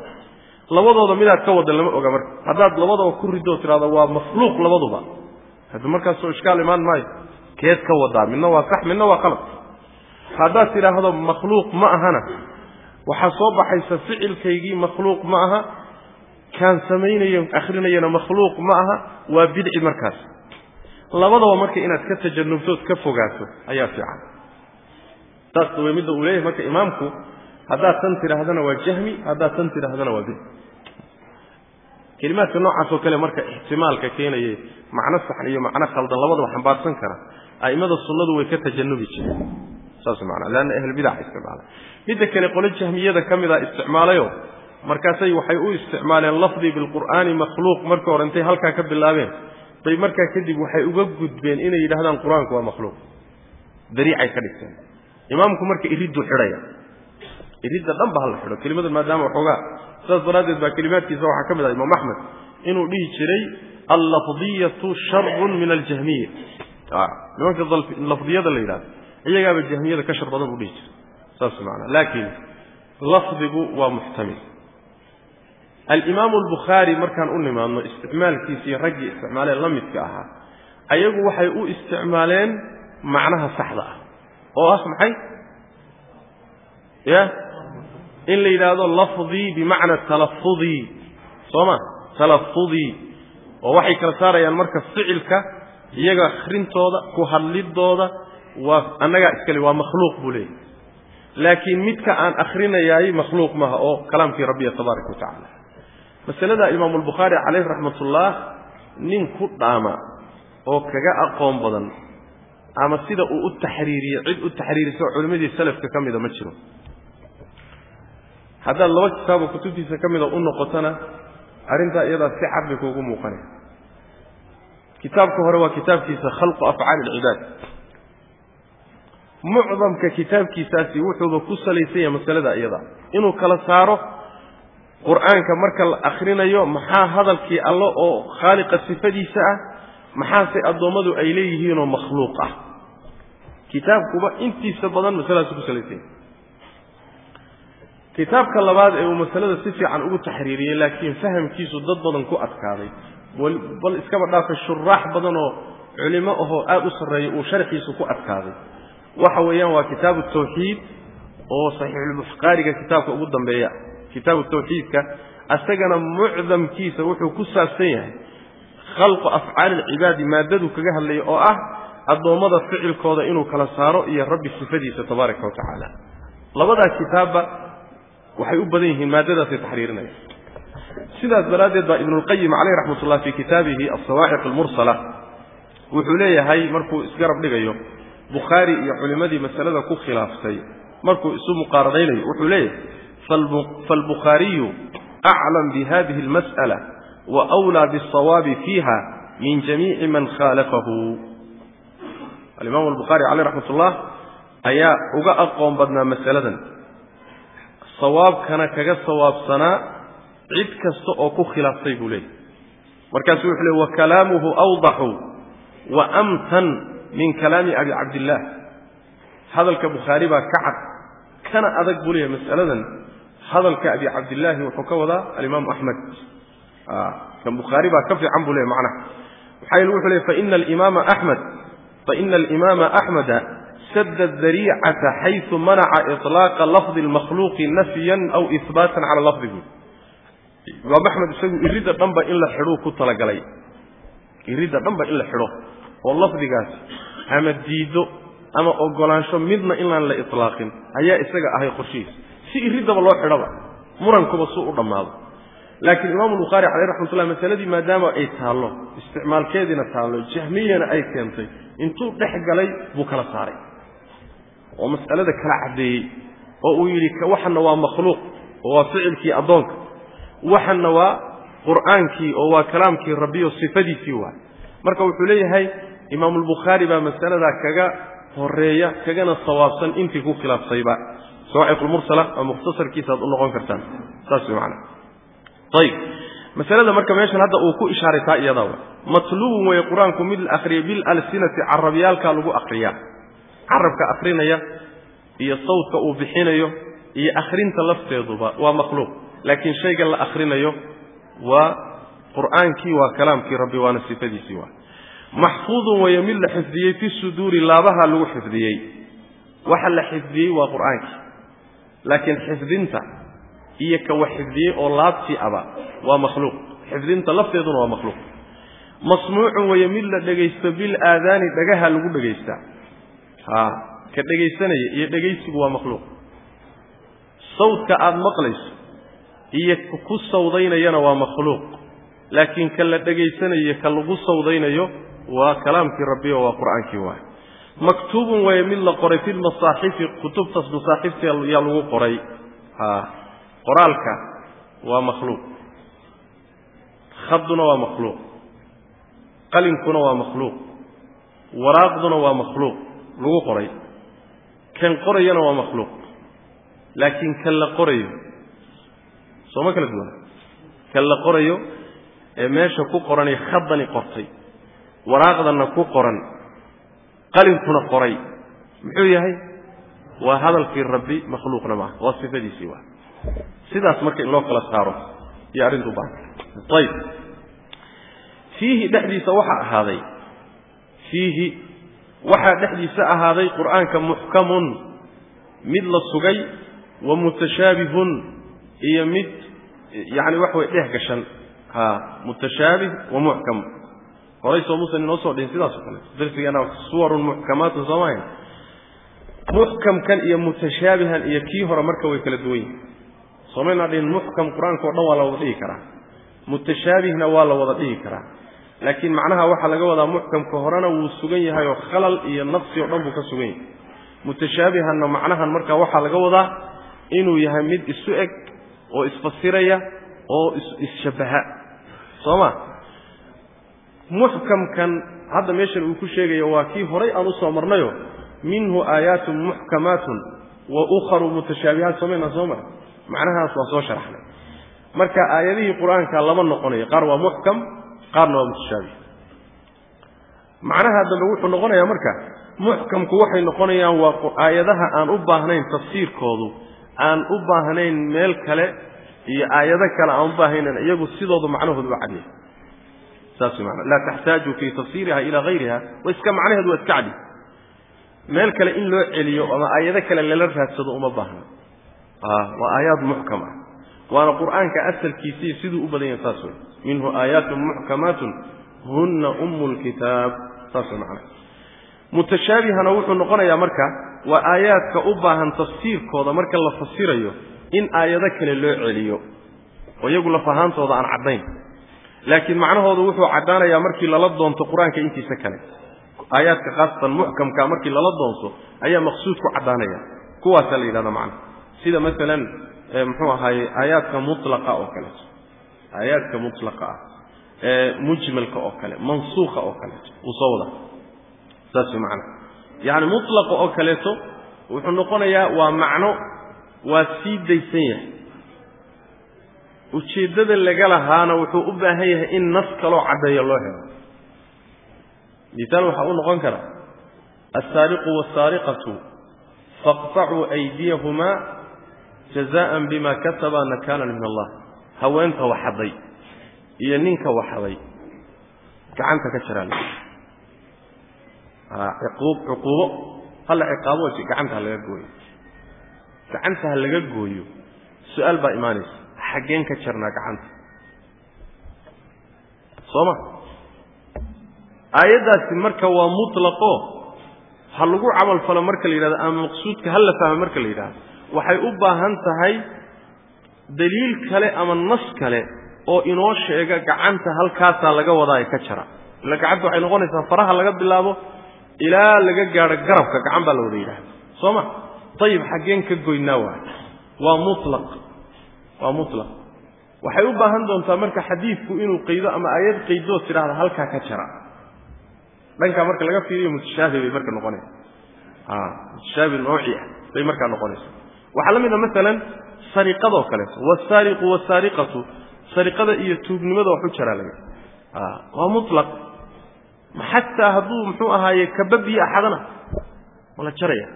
labadooda midaad ka wada lama oga marka haddaad labadaba ku ridoo tidhahdo waa makhluuq labaduba. Hadda markaasoo ishkaal imaan maayo keed ka wadaa midna waa sax midna waa qalad haddaad tidhaahdo makhluuq ma ahana. Waxaa soo baxaysa ficilkaygii makhluuq ma aha kaan samaynayo akrinayana makhluuq ma aha waa bidci markaas labadaba marka inaad ka tajanubtood ka fogaato ayaa fiican. Saas way midda uu leeyahay marka imaamku haddaad tan tidhaahdana waa jahmi haddaad tan tidhaahdana waa bidci kelimaadka noocaas oo kale marka ixtimaalka keenaya macno saxan iyo macno khaldan labadaba xambaarsan kara a'immada sunnadu way ka tajanubi jireen. Saas macanaa leanna ahlbidaca isticmaala midda kale qole jahmiyada ka mid a isticmaalayo markaasay waxay u isticmaaleen lafdi bilqur'aani makhluuq marka hore intay halkaa ka bilaabeen bay markaa kadib waxay uga gudbeen inay yidhahdaan qur'aanku waa makhluuq. Dariicay ka dhigteen. Imaamku marka iriddu xidhaya. Iridda dhan ba hala xidho kelimadan maadaama waxoogaa. Saas daraaddeed baa kelimaadkiisa waxaa ka mid ah imaam axmed inuu dhihi jiray allafdiyatu sharun min aljahmiya. Nimanka lafdiyada la yidhahdo iyagaaba jahmiyada ka shar badan buu dhihi jiray. Saas maanaa laakiin lafdigu waa muxtamil alimaamu albukhaari markaan u nimaadno isticmaalkiisa iyo raggii isticmaaleen la midka ahaa ayagu waxay u isticmaaleen macnaha saxda ah. Oo ah maxay? Ya in la yidhaahdo lafdii bimacna talafudii soo ma? Talafudii oo waxay kala saarayaan marka ficilka iyaga akhrintooda ku hadlidooda waa annagaa iskale waa makhluuq buu leeyahy laakiin midka aan akrinayaay makhluuq maaha oo kalaamkii rabbiya tabaaraka wa masalada imaamu albukhaari calayh raxmatullah nin ku dhaama oo kaga aqoon badan ama sida uu u taxriiriyey cid u taxriiriso culimmadii salafka ka mida ma jiro. Haddaad laba kitaaboo kutubtiisa ka mida u noqotona arrintaa iyadaa si cad bay kuugu muuqanaya kitaabka hore waa kitaabkiisa khalqu afcaali alcibaad mucdamka kitaabkiisaasi wuxuuba ku salaysan yahay masalada iyada. Inuu kala saaro qur'aanka marka la akhrinayo maxaa hadalkii allo oo khaaliqa sifadiisa ah maxaase addoommadu ay leeyihiinoo makhluuq ah? Kitaabkuba intiisa badan masaladaasi ku salaysan kitaabka labaad ee uu masalada si fiican ugu taxriiriyey laakiin fahamkiisu dad badan ku adkaaday. Bal iskaba dhaafa shuraax badan oo culimo ahoo aada u sarreeya uu sharxiisu ku adkaaday. Waxa weeyaan waa kitaabu tawxiid oo saxiixulbukhariga kitaabka ugu dambeeya kitaabu tawxiidka asagana mucdamkiisa wuxuu ku saabsan yahay khalqu afcaali alcibaadi maadaduu kaga hadlaya oo ah addoommada ficilkooda inuu kala saaro iyo rabbi sifadiisa tabaaraka wa tacaala. Labadaa kitaabba waxay u badan yihiin maadadaasay taxriirinaya sidaas daraaddeed baa ibnulqayim caleyh raxmat ullah fii kitaabihi alsawaaciq almursala wuxuu leeyahay markuu isgarab dhigayo bukhaari iyo culimmadii masalada ku khilaaftay markuu isu muqaaradaynayo wuxuu leeyahay faalbukhaariyu aclam bihadihi almas'ala wa wlaa bialsawaabi fiiha min jamiici man khaalafahu alimaam albukhaari caleyh raxmat ullah ayaa uga aqoon badnaa masaladan sawaabkana kaga sawaabsanaa cid kasta oo ku khilaaftay buu leeyahy markaasu wuxuu leey wakalaamuhu awdaxu wa amtan min kalaami abi cabdillaah hadalka bukhaari baa ka cad kana hadalka abi cabdillaahi wuxuu ka wadaa alimaamu ah, axmed kan bukhaari baa ka fiican buu leey macnaha. Maxaa wuxuu leey faina alimaama axmed faina alimaama axmeda sada dariicata xaysu manaca iطlaaqa lafdi اlmakhluuqi nafyan aw ihbaatan cala lafdihi. Imaam axmed isagu iridda dhanba in la xidhuu ku talagalay. Iridda dhanba in la xidho oo lafdigaas ama diiddo ama ogolaansho midna in la ilaaqin ayaa isaga ahay qorshihiis si iriddaba loo xidhoba murankuba suu u dhammaado. Laakiin imaamu bukhaari caleyh raxmat ullah masaladii maadaama ay taallo isticmaalkeediina taallo jahmiyana ay keentay intuu dhex galay buu kala saaray. Oo mas'alada kala caddeeyey oo uu yidhi waxanna waa makhluuq oo waa ficilkii addoonka. Waxanna waa qur'aankii oo waa kalaamkii rabbiyo sifadiisii waay marka wuxuu leeyahay imaamulbukhaari baa masaladaa kaga horreeya kagana sawaabsan intii ku khilaaftayba sawaaciqulmursala oo mukhtasarkiisa aad u noqon kartaan. Saas way macana ayib masalada marka meeshan hadda uu ku ishaaray taa iyadaa wa matluubun weeye qur'aanku mid la akhriyay bilalsinati carabyaalkaa lagu akriyaa carabka akrinaya iyo sawdka uu bixinayo iyo akhrinta lafteeduba waa makhluuq. Laakiin shayga la akhrinayo waa qur'aankii waa kalaamkii rabbi waana sifadiisii waa. Maxfuudun weeye mid la xifdiyey fi suduuri laabaha lagu xifdiyey. Waxa la xifdiyey waa qur'aankii laakiin xifdinta iyo ka wax xifdiyey oo laabtii aba waa makhluuq. Xifdinta lafteeduna waa makhluuq. Masmuucun weeye mid la dhegaysto bil aadaani dhagaha lagu dhegaystaa ha ka dhegaysanaya iyo dhegaysigu waa makhluuq. Sawdka aada maqlayso iyo ku sawdaynayana waa makhluuq. Laakiin ka la dhegaysanayo ka lagu sawdaynayo waa kalaamkii rabbi oo waa qur'aankii waay maktuubun way mid la qoray fi lmasaaxifi kutubtaas masaaxifta yaa lagu qoray. Qoraalka waa makhluuq. Khaduna waa makhluuq. Qalinkuna waa makhluuq. Waraaqduna waa makhluuq. Lagu qoray. Kan qorayana waa makhluuq. Laakiin kan la qorayo sooma kala duwana kan la qorayo ee meesha ku qoranay khadani qortay. Waraaqdanna ku qoran qalinkuna qoray. Muxuu yahay? Waa hadalkii rabbi makhluuqna maaha waa sifadiisii waa. Sidaas marka in loo kala saaro iyo arrintu baa ayib fiihi dhexdiisa waxaa ahaaday. Fiihi waxaa dhexdiisa ahaaday qur'aanka muxkamun. Mid la sugay wa mutashaabihun iyo mid yacani waxa way dheh gashan. Ha mutashaabih wa muxkam horay soo muusan inoo soo dhihin sidaas o kale darsigeena suwarun muxkamaatun soo maahayn muxkamkan iyo mutashaabihan iyo kii hore marka way kala duwan yihiin soomaynaa dhihin muxkam qur'aanka o dhan waa la wada dhihi karaa mutashaabihna waa la wada dhihi karaa laakiin macnaha waxaa laga wadaa muxkamka horena wuu sugan yahay oo khalal iyo naqsi o dhan buu ka sugan yahay mutashaabihanna macnahan marka waxaa laga wadaa inuu yahay mid isu eg oo isfasiraya oo isshabbaha soo ma muxkamkan hadda meeshan uu ku sheegayo waa kii horay aan u soo marnayo minhu aayaatun muxkamaatun wa ukharu mutashaabihaat soomaynaa soo mara macnahaas waa soo sharaxnay. Marka aayadihii qur'aanka lama noqonayo qaar waa muxkam qaarna waa mutashaabih macnaha dambe wuxuu noqonayaa marka muxkamku waxay noqonayaan waa aayadaha aan u baahnayn tafsiirkoodu aan u baahnayn meel kale iyo aayado kale aan u baahnayn iyagu sidoodu macnahoodu u cadyahay saas way maana laa taxtaaju fii tafsiiriha ilaa hayriha wa iska macnaheedu waa iska cadyi meel kale in loo celiyo ama aayado kale lala raadsado uma baahna. Waa aayaad muxkam ah. Waana qur'aanka asalkiisii siduu u badan yahay saas wey minhu aayaatun muxkamaatun hunna ummu lkitaab saas way macana mutashaabihana wuxuu noqonayaa marka waa aayaadka u baahan tafsiirkooda marka la fasirayo in aayado kale loo celiyo. Oo iyagu laf ahaantooda aan caddayn laakiin macnahoodu wuxuu caddaanayaa markii lala doonto qur'aanka intiisa kale. Aayaadka khaasatan muxkamka markii lala doonto ayaa maqsuud ku caddaanaya. Kuwaasaa la yidhahda macna. Sida masalan muxuu ahaaye aayaadka mutlaqa oo kaleeto aayaadka mutlaqa ah. Ee mujmalka oo kale mansuuqa oo kaleeto wuu soo wadaa saas macana yacni mutlaqa oo kaleeto wuxuu noqonayaa waa macno waa sii daysan yahay ujeeddada laga lahaana wuxuu u baahan yahay in nas kaloo caddeeyo loo helo. Misaal waxaa u noqon kara alsaariqu wasaariqatu faqtacuu aydiyahumaa jazaan bima kasaba nakaalan min allah. Haweenta waxaday iyo ninka waxaday gacanta ka jaraan cuquubo hala ciqaabo gacanta ha laga gooyo. Gacanta ha laga gooyo. Su'aal baa imaanaysa xaggeen ka jarnaa gacanta. Soo ma aayaddaasi marka waa mutlaqo. Ha lagu camal falo marka la yidhahdo ama maqsuudka ha la fahmo marka la yidhahdo. Waxay u baahan tahay daliil kale ama nas kale oo inoo sheega gacanta halkaasaa laga wadaayo ka jara. Ila gacanta waxay noqonaysaa faraha laga bilaabo ilaa laga gaadho garabka gacan baa la wada yidhahda soo ma ayib xaggeen ka goynaa waay. Waa mutlaq waa mutlaq. Waxay u baahan doontaa marka xadiidku inuu qaydo ama aayad qaydood tidhaahda halkaa ka jara. Dhankaa marka laga fiiriyo mutashaabi bay marka noqonaysa mutashaabi nooci ah bay markaa noqonaysa waxaa la mid a maalan sariqadoo kaleeto wasaariqu wasaariqatu sariqada iyo tuugnimada wax u jaraa laga. Waa mutlaq. Xataa hadduu muxuu ahaaye kababiyo axadana ma la jaraya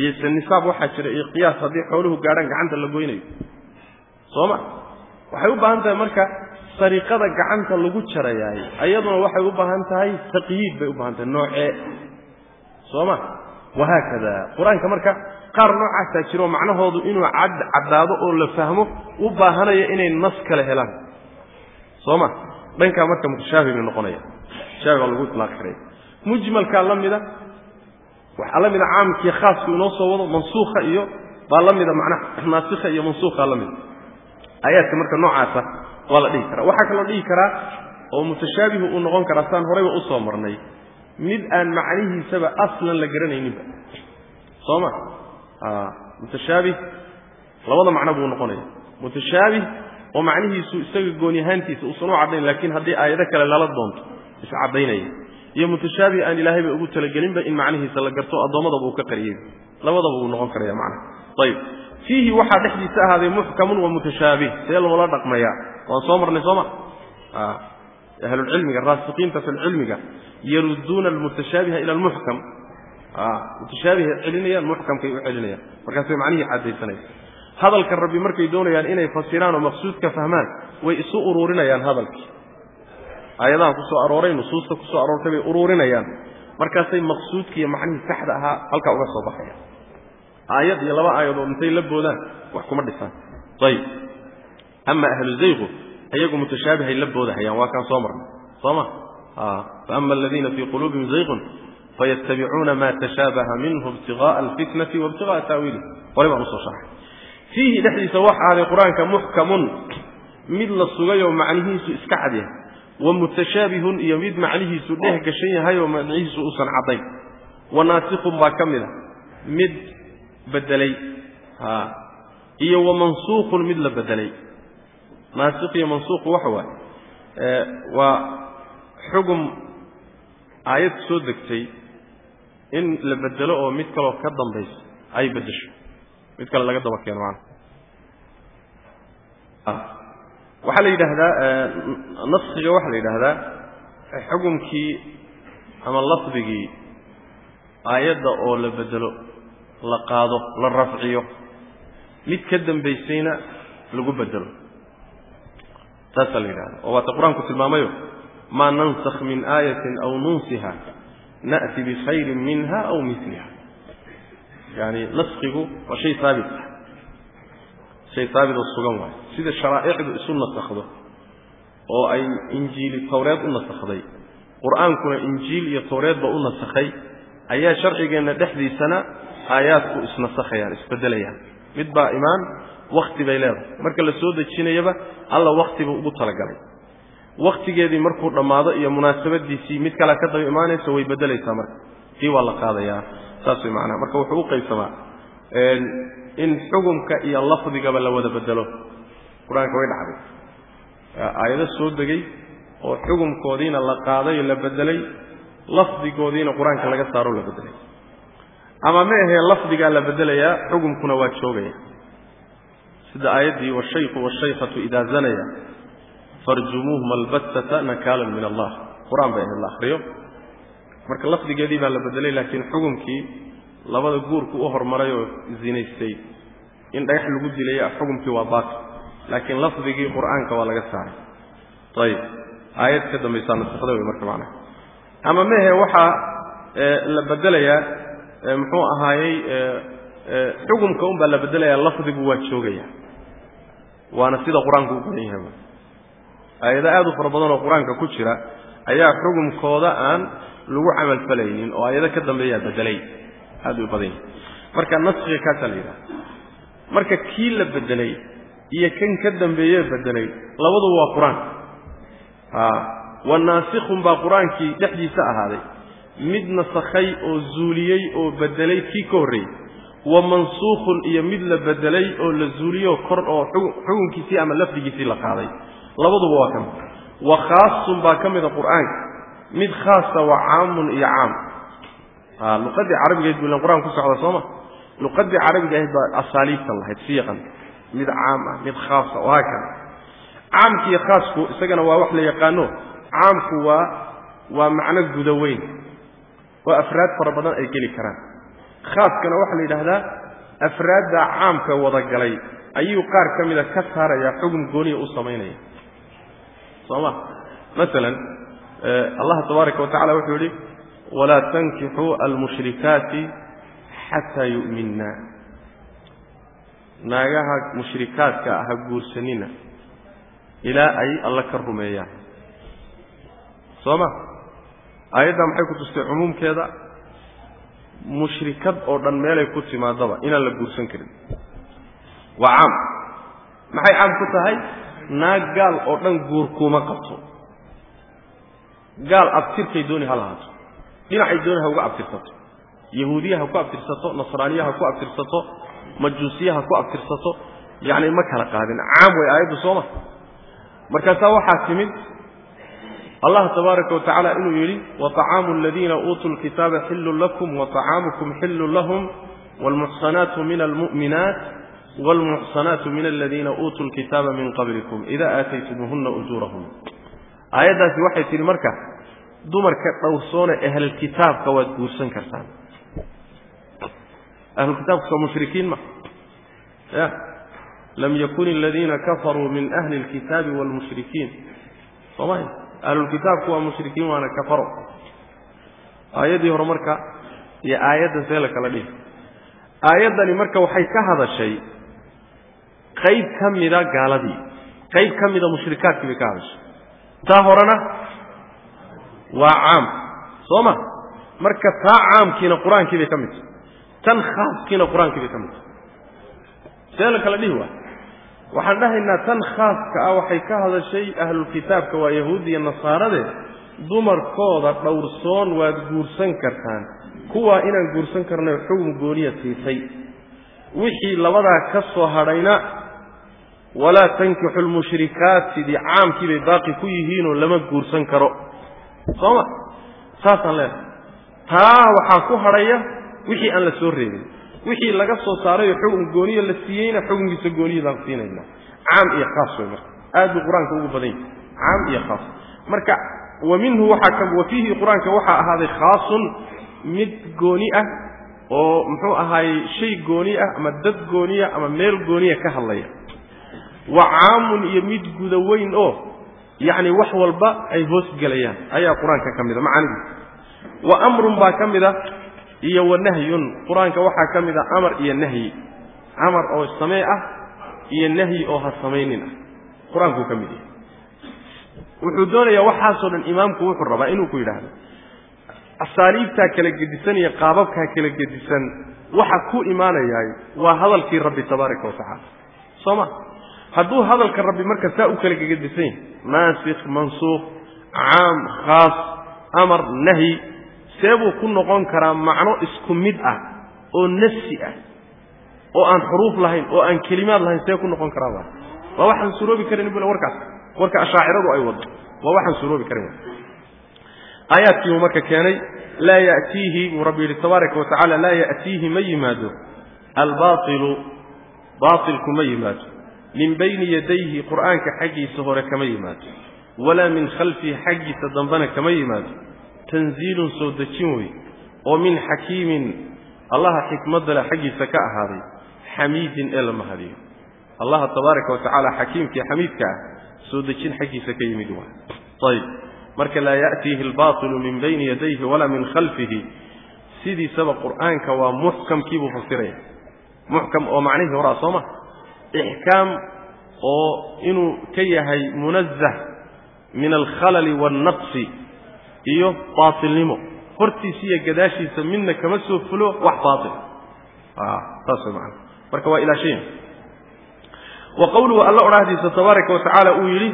iyo se nisaab waxaa jira iyo qiyaas haddii xooluhu gaadhaan gacanta la goynayo soo ma waxay u baahan tahay marka sariqada gacanta lagu jarayaay ayaduna waxay u baahan tahay taqyiid bay u baahan tahay noocee soo ma wahaakada. Qur'aanka marka qaar noocaasaa jiro macnahoodu inuu cad caddaado oo la fahmo u baahanayo inay nas kale helaan. Soo ma dhankaa marka mutashaabih bay noqonaya mutashaabih baa lagu karaya mujmalkaa la mida waxaa la mida caamkii khaasku inoo soo wado mansuukha iyo baa la mida macnaha naasikha iyo mansuukha la mida aayaadka marka noocaasa waa la dhihi karaa. Waxaa kaloo dhihi karaa oo mutashaabihu uu noqon karaa saan horayba u soo marnay. Mid aan macnihiisaba aslan la garanayninba. Soo ma? Mutashaabih labada macno buu noqonaya. Mutashaabih oo macnihiisu isaga gooni ahaantiisa uusan u caddayn laakiin haddii aayado kale lala doonto iscaddaynaya iyo mutashaabih aan ilaahayba ugu talagelinba in macnihiisa la garto addoommadaba uu ka qariyey. Labadaba wuu noqon karaya macnaha ayib fiihi waxaa dhexdiisa ahaaday muxkamun wa mutashaabih see loola dhaqmayaa? Waan soo marnay soo ma? Ahlulcilmiga raasikiinta fi lcilmiga yarudduuna almutashaabiha ila almuxkam. Mutashaabihay celinayaan muxkamkay u celinayaan. Markaasay macnihii caddaysanaya hadalka rabbi markay doonayaan inay fasiraan oo maqsuudka fahmaan way isu uruurinayaan hadalkii. Aayadaha ku arooray nusuusta ku aroortay bay uruurinayaan. Markaasay maqsuudkiiyo macnihii saxda ahaa halkaa uga soo baxaya آيات يلا بقى آيات ومثيل لبوا ذا وحكم الدفان طيب. أما أهل الزيغ هيجوا متشابه يلبوا ذا هيان واكان صامر. صامر؟ آه. فأما الذين في قلوبهم زيغ فيتبعون ما تشابه منه ابتغاء الفتنة وابتغاء تأويله طيب أمسوا شرح. فيه نحن سواح على القرآن كمحكم من الصغير ومعنه إسكعده ومتشابه يميد معنه سنه كشيء هاي ومعنه سؤوسا عطيب وناسق ما كمله مد bedelay iyo wa mansuuqun mid la bedelay naasik iyo mansuuqu waxa waaye waa xugum aayad soo degtay in la bedelo oo mid kaloo ka dambaysa ay beddesho mid kale laga daba keeno maana. Waxaa la yidhaahdaa naskiga waxaa la yidhaahdaa xukumkii ama lafdigii aayadda oo la bedelo la qaado la rafciyo. Mid ka dambaysayna lagu bedelo. Taasaa la yidhahda oo waata qur'aanku tilmaamayo maa nansakh min aayatin aw nunsiha na'ti bikhayrin minha aw miliha yani naskigu waa shay haabit ah. Shay haabit oo sugan waayo. Sida sharaa'icdu isu nasakhdo oo ay injiili tawreed u nasakhday qur'aankuna injiil iyo tawreedba u nasakhay ayaa sharcigeenna dhexdiisana aayaadku isnasakhayaan isbedelayaan mid baa imaan wakti bay leedahay. Marka la soo dejinayaba alla waktiba ugu talagalay. Waktigeedii markuu dhammaado iyo munaasabadiisii mid kalea ka daba imaanaysa way bedelaysaa marka. Kii waa la qaadayaa saas way macnaha. Marka wuxuu u qaybsamaa in xukumka iyo lafdigaba la wada bedelo qur'aanka way dhacday. Aayado soo degay oo xukumkoodiina la qaaday la bedelay lafdigoodiina qur'aanka laga saaroo la bedelay ama ma ahee lafdigaa la bedelayaa xukumkuna waa joogaya. Sida aayaddii washayku washaykatu idaa zanaya farjumuuhuma albattata nakaalan min allah. Qur'aan bay ahayd la akriyo marka lafdigeedii baa la bedelay laakiin xukumkii labada guurku u hormaray oo zinaystay. In dhagax lagu dilaya xukumkii waa baaqi laakiin lafdigii qur'aanka waa laga saaray. Ayib aayad ka dambaysaa nasakda wey marka macnaha. Ama mehe waxaa la bedelayaa muxuu ahaayey xukumka un baa la bedelayaa lafdigu waa joogaya waana sida qur'aanku u badan yahay. Aayado aad u fara badan oo qur'aanka ku jira ayaa xukumkooda aan lagu camalfalaynin oo aayado ka dambeeyaa bedelay. Aad u badan yahay. Marka naskiga kaasaa la yidhaha marka kii la bedelay iyo kan ka dambeeye bedelay labaduba waa qur'aan. Wa naasikun baa qur'aankii dhexdiisa ahaaday mid nasakhay oo zuuliyey oo bedelay kii ka horreeyey wa mansuukhun iyo mid la bedelay oo la zuuliyoo kor oo xukunkiisii ama lafdigiisii la qaaday. Labaduba waa ka mid wa khaasun baa ka mida qur'aanka. Mid khaasa waa caamun iyo caam. Luqaddii carabigahayd bu ilan qur'aan ku socda sooma? Luqaddii carabiga ahayd baa asaaliibtan lahayd siiqan mid caam ah mid khaasa oo haakada caamkiiyo khaasku isagana waa wax la yaqaano caamku waa waa macno guda weyn oo afraad fara badan ay geli karaan. Khaaskana waxaa la yidhaahdaa afraadda caamka wadagalay ayuu qaar ka mida ka saarayaa xugum gooniya u samaynaya. Soo ma masalan allah tabaaraka wa tacala wuxuu yidhi walaa tankixuu almushrikaati xataa yu'minna. Naagaha mushrikaadka ah guursanina ilaa ay alla ka rumeeyaan. Soo ma aayaddaa maxay ku tustay cumuumkeeda? Mushrikad oo dhan meelay ku timaadaba inaan la guursan karin. Waa caam. Maxay caam ku tahay? Naag gaal oo dhan guur kuma qabto. Gaal abtirkay dooni ha lahaato. Dhinacay dooni ha uga abtirsato. Yahuudiya ha ku abtirsato nasraaniya ha ku abtirsato majuusiya ha ku abtirsato. Yacni ma kala qaadin. Caam way aayaddu sooma markaasaa waxaa timid allah tabaaraka wa tacaala inuu yidhi waطacaamu aladiina uutuu lkitaaba xillun lakum waطacaamukum xillun lahum wاlmuxsanaatu min almu'minaat wاlmuxsanaatu min aladiina uutuu lkitaaba min qablikum ida aataytumuuhuna ujuurahum aayaddaasi waxay tidhi marka dumarka dhowrsoone ahlulkitaabka waad guursan kartaan ahlulkitaabku soo mushrikiin ma ya lam yakun aladiina kafaruu min ahli اlkitaabi wاlmushrikiin sooma ahlulkitaabku waa mushrikiin waana kafaro. Aayaddii hore marka iyo aayaddan see la kala dhihi. Aayaddani marka waxay ka hadashay qayb ka mida gaaladii qayb ka mida mushrikaadkii bay ka hadashay. Taa horena waa caam soo ma? Marka taa caamkiina qur'aankii bay ka mid tahay tan khaaskiina qur'aankii bay ka mid tahay. See la kala dhihi waa waxaan dhahaynaa tan khaaska ah waxay ka hadashay ahlulkitaabka waa yahuudi iyo nasaarade dumarkooda dhowrsoon waad guursan kartaan. Kuwaa inaan guursan karnay xugum gooniya siisay wixii labadaa ka soo hadhayna walaa tankixu lmushrikaat sidii caamkii bay baaqi ku yihiinoo lama guursan karo. Sooma saasaan leenahay taa waxaa ku hadhaya wixii aan la soo reebin wixii laga soo saarayoo xugum gooniya la siiyeyna xukunkiisa gooniyadaan siinayna. Caam iyo khaas wey marka. Aad buu qur'aanka ugu badan yahay. Caam iyo khaas. Marka wa minhu waxaa ka wa fiihi qur'aanka waxaa ahaaday khaasun mid gooni ah oo muxuu ahaayey shay gooni ah ama dad gooniya ama meel gooniya ka hadlaya. Wa caamun iyo mid guda weyn oo yacni wax walba ay hoos gelayaan. Ayaa qur'aanka ka mid a macaanidiisa wa amrun baa ka mid a iyo wa nahyun. Qur'aanka waxaa ka mid a amar iyo nahyi. Amar oo samee ah iyo nahyi oo ha samaynin ah. Qur'aankuu ka mid yahay. Wuxuu doonayaa waxaasoo dhan imaamku wuxuu rabaa inuu ku yidhaahdo. Asaaliibtaa kala gedisan iyo qaababkaa kala gedisan waxa ku imaanayaay waa hadalkii rabbi tabaaraka wa tacaala. Soo ma? Hadduu hadalka rabbi marka saa u kala gegedisan yahay naasikh mansuukh caam khaas amar nahyi see buu ku noqon karaa macno isku mid ah oo nafsi ah oo aan xuruuf lahayn oo aan kelimaad lahayn see ku noqon karaa waa waxaan suroobi karin bule warkaas. Warka ashaaciradu ay waddo. Waa waxaan suroobi karin aayaadkii buu marka keenay laa ya'tiihi buu rabbi yidhi tabaaraka wa laa ya'tiihi ma yimaado. Albailu baailku ma yimaado. Min bayni yadayhi qur'aanka xaggiisa hore kama yimaado. Walaa min khalfihi xaggiisa dambena kama yimaado tanziilun soo dejin wey. Oo min xakiimin allaha xikmadda leh xaggiisa ka ahaaday xamiidin ee la mahadiyo. Allaha tabaaraka wa xakiimkii xamiidka ah soo dejin xaggiisa ka yimid waay ayb marka laa ya'tiihi albailu min bayni yadayhi walaa min khalfihi. Sidiisaba qur'aanka waa muxkamkii buu fasiraya. Muxkam oo macnihii horaa soo ma? Ixkaam oo inuu ka yahay munazah min alkhalali waalnaqsi iyo baatilnimo. Hortiisa iyo gadaashiisa midna kama soo fulo wax baatil. Saas way macana marka waa ilaashayn wa qowluhu alla odhaahdiisa tabaaraka wa tacaala uu yidhi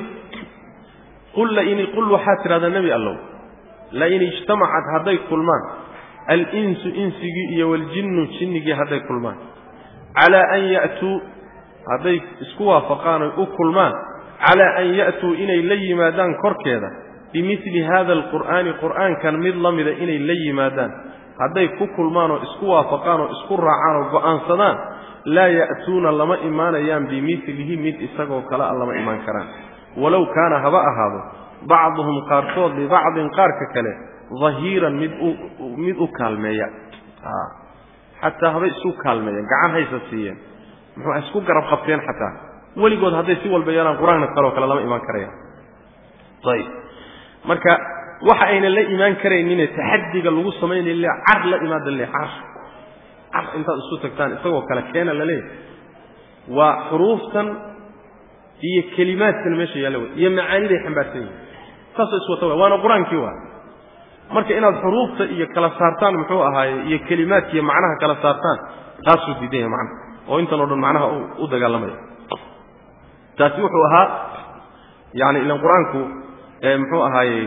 qul qul waxaad tidhahdaa nebi allow. Lain ijtamacad hadday kulmaan. Alinsu insigii iyo waljinnu jinnigii hadday kulmaan. Calaa an ya'tuu hadday isku waafaqaan oy u kulmaan calaa an ya'tuu inay la yimaadaan korkeeda bimili hada alqur'aani qur'aankan mid la mida inay la yimaadaan. Hadday ku kulmaan oo isku waafaqaan oo isku raacaan oo go'aansadaan laa ya'tuuna lama imaanayaan bimilihi mid isagoo kale a lama imaan karaan. Walow kaana haba ahaado bacduhum qaarkood libacdin qaarka kale dahiiran mid u kaalmeeya. Xataa habay isu kaalmeeyeen gacan haysa siiyeen. Muxuu isku garab qabteen xataa. Weligood hadday si walba yeelaan qur'aanka kaleo kale lama imaan karayaan. Ayib marka waxa ayna la imaan karaynine taxadiga lagu samaynay car la imaada le car. Car intaad isu tagtaan isagoo kale keena laleeyahy waa xuruuftan iyo kelimaadkan meesha yaalla wey iyo macaaniday xambaarsan yihiin saasoo iswata wa waana qur'aankii waa marka inaad xuruufta iyo kala saartaan muxuu ahaaye iyo kelimaadka iyo macnaha kala saartaan taasuu diidan yahay macnaha. Oo intan o dhan macnaha u dagaalamaya. Taasi wuxuu ahaa yani ilan qur'aanku muxuu ahaayey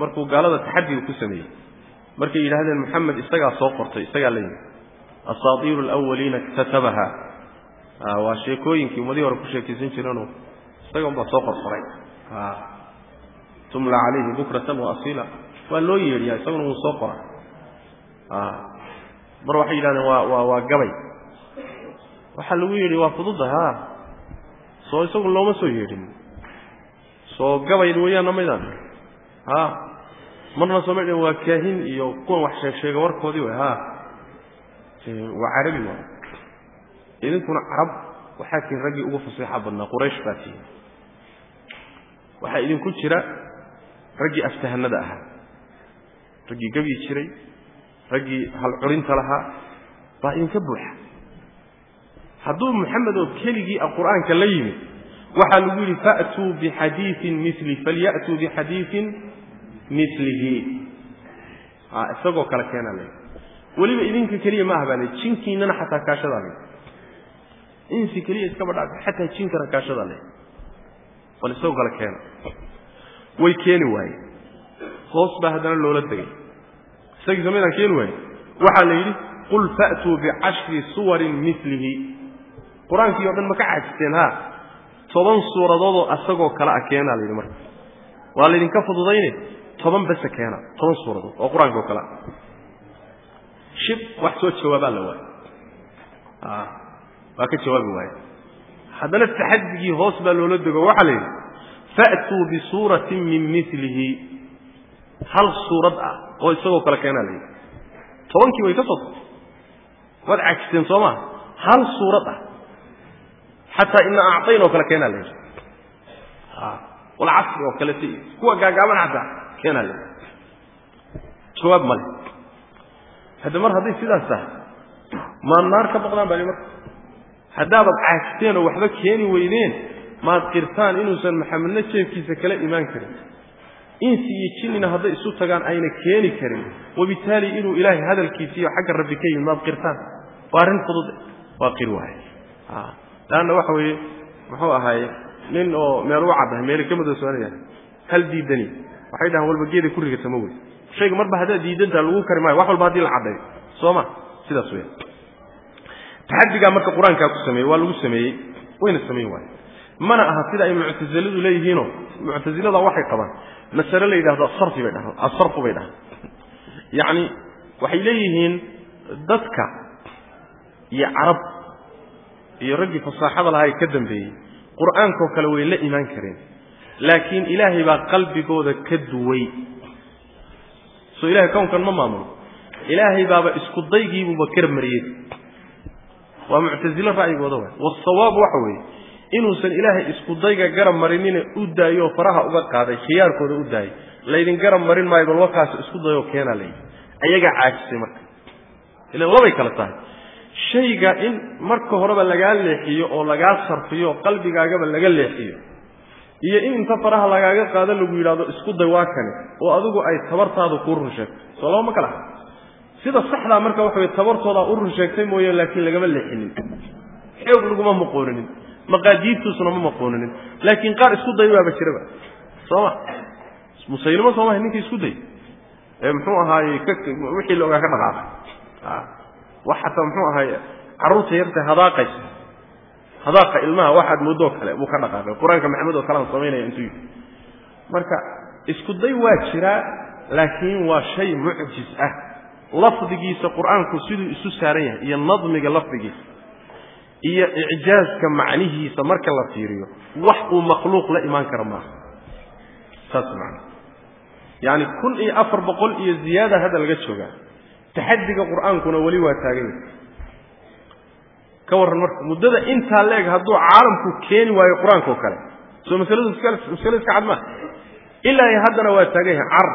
markuu gaalada taxadiga ku sameeyey markay yidhahdeen maxamed isagaa soo qortay isagaa la yimi. Asaatiiru alawaliina iktatabaha waa sheekooyinkii ummadihii hore ku sheekaysan jireenoo isaga unbaa soo qorqoray. Tumla calayhi bukratan wa asiila. Waa loo yeedhiyaa isaguna wuu soo qora mar waxay yidhahdeen waa waa waa gabay. Waxaa lagu yidhi waa fududa ha soo isagu looma soo yeedhin soo gabay weeyaanna maydaan. Ha marna soo maydhan waa kaahin iyo kuwan wax sheeg sheega warkoodii way ha waa carabi waay. Idinkuna carab waxaa tihin raggii ugu fasiixa badnaa quraysh baa tihin waxaa idinku jira raggii aftahanada ahaa. Raggii gebyi jiray raggii halcurinta lahaa baa idinka buuxa. Hadduu maxamed oo keligii a qur'aanka la yimid waxaa lagu yidhi fa'tuu bixadiiin mili falyatuu bixadiiin milihi isagoo kale keenaa la weliba idinka keliya ma ah baa la jinkiinana xataa kaashadaa la insi keliya iskaba dhaaf xataa jinkana kaashadaa la bal isagoo kale keena. Way keeni waaye hoos baa haddana loola degay. Isagii samaydaan keeni waaye waxaa la yidhi qul fa'tuu bicashri suwarin milihi qur'aankii o dhan ma ka caajisteen ha toban suuradoodoo asagoo kale ah keenaa la yidhi marka. Waa laydinka fududayne? Toban bese keena toban suuradood oo qur'aanka oo kale ah shib wax soo jawaabaa la waaye. Waa ka jawaabi waaye. Haddana taxadigii hoos baa loola dego waxaa la yidhi fa'tuu bisuuratin min milihi hal suurad ah oo isagoo kale keenaa la yidhi. Tobankii way ka soo tagtay. Waad cajisteen soo maa hal suurad ah xataa ina acطayn oo kale keenaa la yidhi walcasri oo kalete iyo kuwa gaagaaban xataa keenaa la jawaab male hadda mar hadday sidaas tahay maad naar ka baqdaan baa marka haddaabaad caajisteen oo waxba keeni weydeen maad qirtaan inuusan maxamedna jeefkiisa kala imaan karin. Insi iyo jinnina hadday isu tagaan ayna keeni karin. Wabitaali inuu ilaahay hadalkiisiiyo xagga rabbi ka yimid maad qirtaan. Waa arrin fudud waa qir waaye laanna waxa weeye muxuu ahaaye nin oo meel u caddahay meeli ka madoosoonaya hal diidani waxay dhahaan walba geeda ku rigata ma wey shayga marba haddaad diidantaa lagu kari maayo wax walba haddii la caddayo soo ma sidaas weya taxadigaa marka qur'aankaa ku sameeyey waa lagu sameeyey wayna samayn waaye mana aha sida ay muctasiladu leeyihiinoo muctasilada waxay qabaan masale la yidhahdo asarfi bay dhahaan asarfu bay dhahaan yacni waxay leeyihiin dadka iyo carab iyo raggii fasaaxada lahaa ee ka dambeeyey. Qur'aankoo kale way la imaan kareen. Laakiin ilaahay baa qalbigooda ka duway. Soo ilahay kownkan ma maamulo. Ilaahay baaba isku daygiibuuba garab mariyey. Waa muctasilo ra'yigooda waay. Wasawaab waxa weeye inuusan ilaahay isku dayga garab marinina u daayo oo faraha uga qaaday khiyaarkooda u daayay laydin garab marin maayo bal wakaas isku dayoo keenaa layidhi. Ayagaa caajisay marka. Ilan labay kale tahay shayga in marka horeba lagaa leexiyo oo lagaa sarfiyo qalbigaagaba laga leexiyo. Iyo in inta faraha lagaaga qaado lagu yidhahdo isku day waa kani oo adigu ay tabartaadu kuu run sheegto soo sida saxdaa marka waxa weye tabartoodaa u run sheegtay laakiin lagama leexinin. Xoog laguma maqooninin. Maqaadiirtuusuna ma maqooninin. Laakiin qaar isku day baaba jiraba sooma musaylimo soomaha ninkii isku day. Ee muxuu ahaaye wixii la ogaa ka dhaqaaqay wax xataa muxuu ahaaye carruurta yarta hadaaqaysa hadaaqa ilmaha waxaad moodoo kale buu ka dhaqaaqay. Qur'aanka maxamed oo kalean samaynaya intuu yidhi. Marka isku day waa jiraa laakiin waa shay mucjis ah. Lafdigiisa qur'aanku siduu isu saaran yahay iyo nadmiga lafdigiisa iyo icjaaska macnihiisa marka la fiiriyo wax uu makhluuq la imaan kara maaha. Saas macana yacani kun iyo afar boqol iyo ziyaada hadda laga joogaa taxadiga qur'aankuna weli waa taagan yahay. Ka warran marka muddada intaa la-eg hadduu caalamku keeni waayo qur'aanka oo kale. Soo masaladu masale iska cad maa ilaa iyo haddana waa taagan yahay car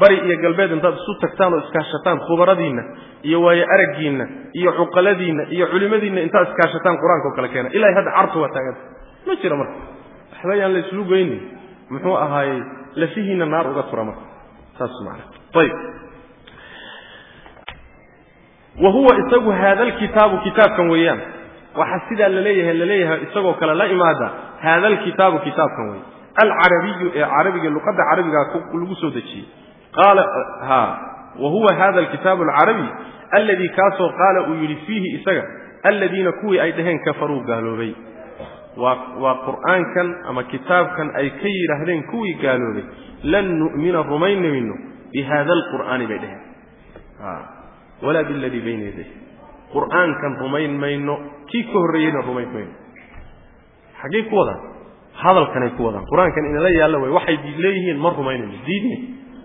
bari iyo galbeed intaad isu tagtaan oo iskaashataan khubaradiinna iyo waayo araggiinna iyo cuqaladiinna iyo culimadiinna intaad iskaashataan qur'aanka oo kale keena. Ilaa iyo hadda cartu waa taaganta ma jira marka. Waxba yaan la islu geyni muxuu ahaayey lafihiinna naar uga tura marka. Saas maana ayib wa huwa isagu haada alkitaabu kitaabkan weeyaan. Waxaa sidaa la leeyahay la leeyahay isagoo kale la imaada haada alkitaabu kitaabkan wey alcarabiyu ee carabiga luqadda carabigaa lagu soo dejiyey. Qaala ha wa huwa hada alkitaabu alcarabi alladii kaasoo qaala uu yidhi fiihi isaga alladiina kuwii ay dhaheen kafaruu gaaloobay. Waa qur'aankan ama kitaabkan ay ka yidhaahdeen kuwii gaaloobay. Lan nu'mina rumayn mayno bihada alqur'aani bay dheheen walaa biladii bayna yaday qur'aankan rumayn mayno kii ka horreeyeyna rumayn mayno. Xaggey ku wadaan? Hadalkanay ku wadaan. Qur'aankan inala yaallo way waxay leeyihiin ma rumaynayno diidni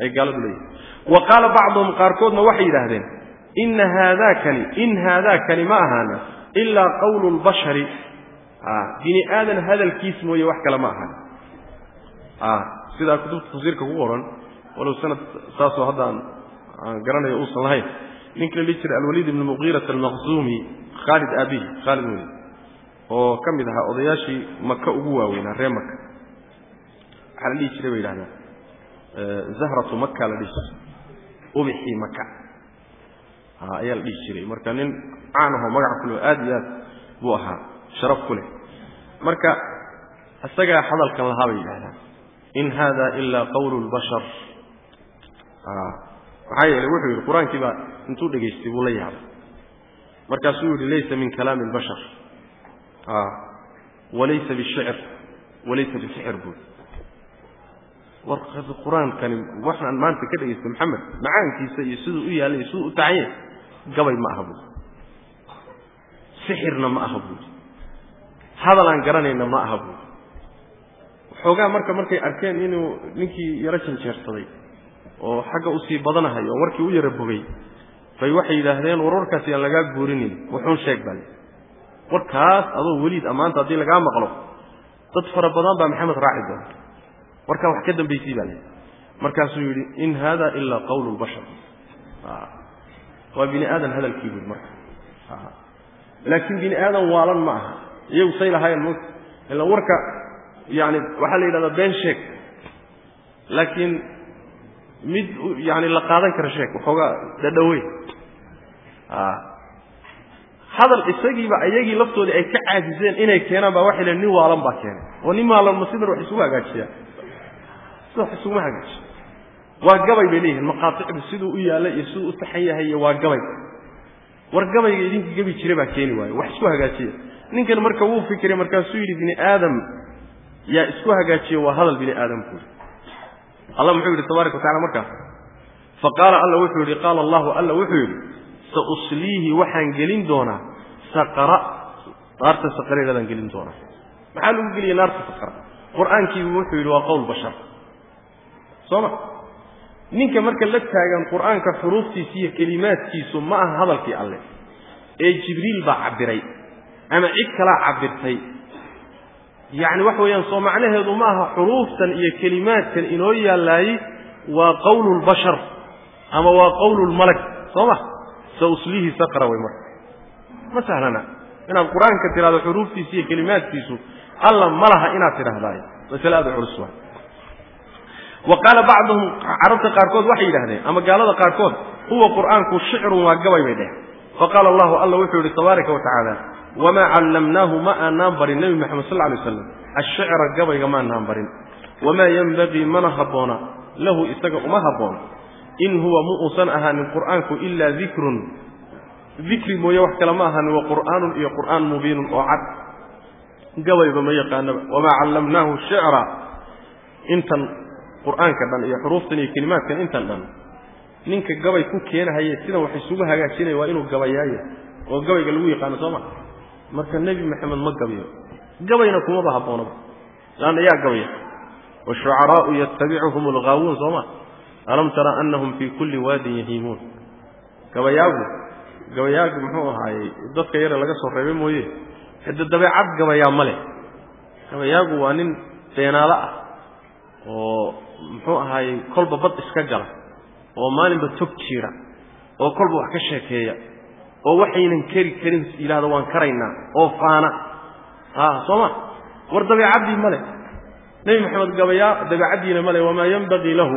ay gaaladu leeyihiin. Wa qaala bacduhum qaarkoodna waxay yidhaahdeen ina haadakani in haadaakani ma ahaana ilaa qawlu lbashari bini aadan hadalkiis mooye wax kale ma ahaan sidaa kutubta tafsiirka ku qoran walow sanad saasoo hadda aan garanayo uusan lahayn ninka la dhihi jiray alwaliid ibn muqiirat almaqzuumi khaalid aabihi khaalid waliid oo ka mid ahaa odayaashii maka ugu waaweynaa reer maka waxaa la dhihi jiray bay yidhahdaan zahratu maka la dhihi jiray ubixii maka ayaa la dhihi jiray. Marka nin caan ahoo magac kuleh aad iyo aad buu ahaa sharaf ku leh. Marka isagaa hadalkan lahaa bay yidhahdaan in hada ilaa qawlu lbashar maxaa yeelay wuxuu yidhi qur'aankii baa intuu dhegaystay buu la yaabay. Markaasuu yidhi laysa min kalaami اlbashar walaysa bishicr. Walaysa bisixir buui war qur'aankani waxaan maanta ka dhegaystay maxamed macaankiisa iyo siduu u yaallay iyo siduu u tacanye gabay ma aha buui sixirna ma aha buui hadal aan garanayna ma aha buui xoogaa marka markay arkeen inuu ninkii yaro janjeersaday oo xagga u sii badanahay oo warkii u yara bogay bay waxay yidhaahdeen war warkaasi aan lagaa guurinin. Wuxuun sheeg bale warkaas adoo weliid ammaanta haddii lagaa maqlo dad fara badan baa maxamed raaci doona. Warkaa wax ka dambaysay baa lii markaasuu yidhi in hada ilaa qawlu lbashar waa bini aadan hadalkii buui marka. Laakiin bini aadan waalan ma aha. Iyagu say lahaayeen m ila warka yani waxaa la yidhahdaa been sheeg. Laakiin mid yani la qaadan kara sheeg waxoogaa dhadhaweyn hadal isagiiba iyagii laftoodii ay ka caajiseen inay keenaan baa waxay leein nin waalan baa keenay. Oo nin waalan ma sidan wax isugu hagaajiyaa. Sida wax isuguma hagaajiyo waa gabay bay leeyihiin maqaaicdu siduu u yaalla iyo siduu u taxan yahay iyo waa gabay. War gabayga idinka gebi jira baa keeni waayo wax isku hagaajiya. Ninkan marka wuu fikiray markaasuu yidhi bini aadam yaa isku hagaajiya waa hadal bini aadam buuri allah muxuu yidhi tabaaraka watacala markaas fa qaala alla wuxuu yidhi qaala allahu alla wuxuu yidhi sa usliihi waxaan gelin doonaa saqara. Naarta saqareedadaan gelin doonaa. Maxaa lagu geliyay naarta saqara? Qur'aankiibu wuxuu yidhi waa qowl bashar. Soo ma? Ninka marka la taagan qur'aanka xuruuftiisa iyo kelimaadkiisu ma aha hadalkii alleh ee jibriil baa cabbiray ama cid kalaa cabbirtay yacni waxa weeyaan soo macnaheedu ma aha xuruuftan iyo kelimaadkan inoo yaallaayey waa qawlu lbashar ama waa qawlu lmalak soo ma? Sa uslihi saqra way marka. Ma sahlana? Inaad qur'aanka tidhahdo xuruuftiisa iyo kelimaadkiisu alla ma inaad tidhahdaayo masale aada culus waa. Wa qaala bacduhum carabta qaarkood waxay yidhahdeen ama gaalada qaarkood huwa qur'aanku shicrun waa gabay bay dheh faqaala allahu alla wuxuu yihi tabaaraka wa wamaa callamnaahu ma aanaan barin nebi moxamed sal lay slam ashicra gabayga maanaan barin wamaa yenbagii mana habboona lahu isaga uma habboona in huwa mu uusan ahaanin qur'aanku ilaa dikrun dikri mooye wax kale ma ahaanin wa qur'aanun iyo qur'aan mubiinun oo cad gabayba ma yaqaanaba wamaa callamnaahu shicra intan qur'aanka dhan iyo xuruuftan iyo kelimaadkan intan dhan ninka gabay ku keenahaye sidan wax isugu hagaajinaya waa inuu gabayaaya oo gabayga lagu yaqaano soo ma marka nebi maxamed ma gabayo. Gabayna kumaba habboonaba laanna yaa gabaya. Washucaraa'u yatabicuhum alghaawuun soo ma? Alam tara anahum fii kulli waadin yahiimuun. Gabayaagu gabayaagu muxuu ahaayey dadka yare laga soo reebay mooye hade dabeecad gabayaa ma leh. Gabayaagu waa nin beenaalo ah oo muxuu ahaayey kolba bad iska gala oo maalinba tog jiira oo kolba wax ka sheekeeya oo waxaynan keri karin yidhahdo waan karaynaa oo faana. A soo ma war dabeecaddii ma leh. Nebi maxamed gabayaa dabeecaddiina ma leh. Wamaa yenbagii lahu.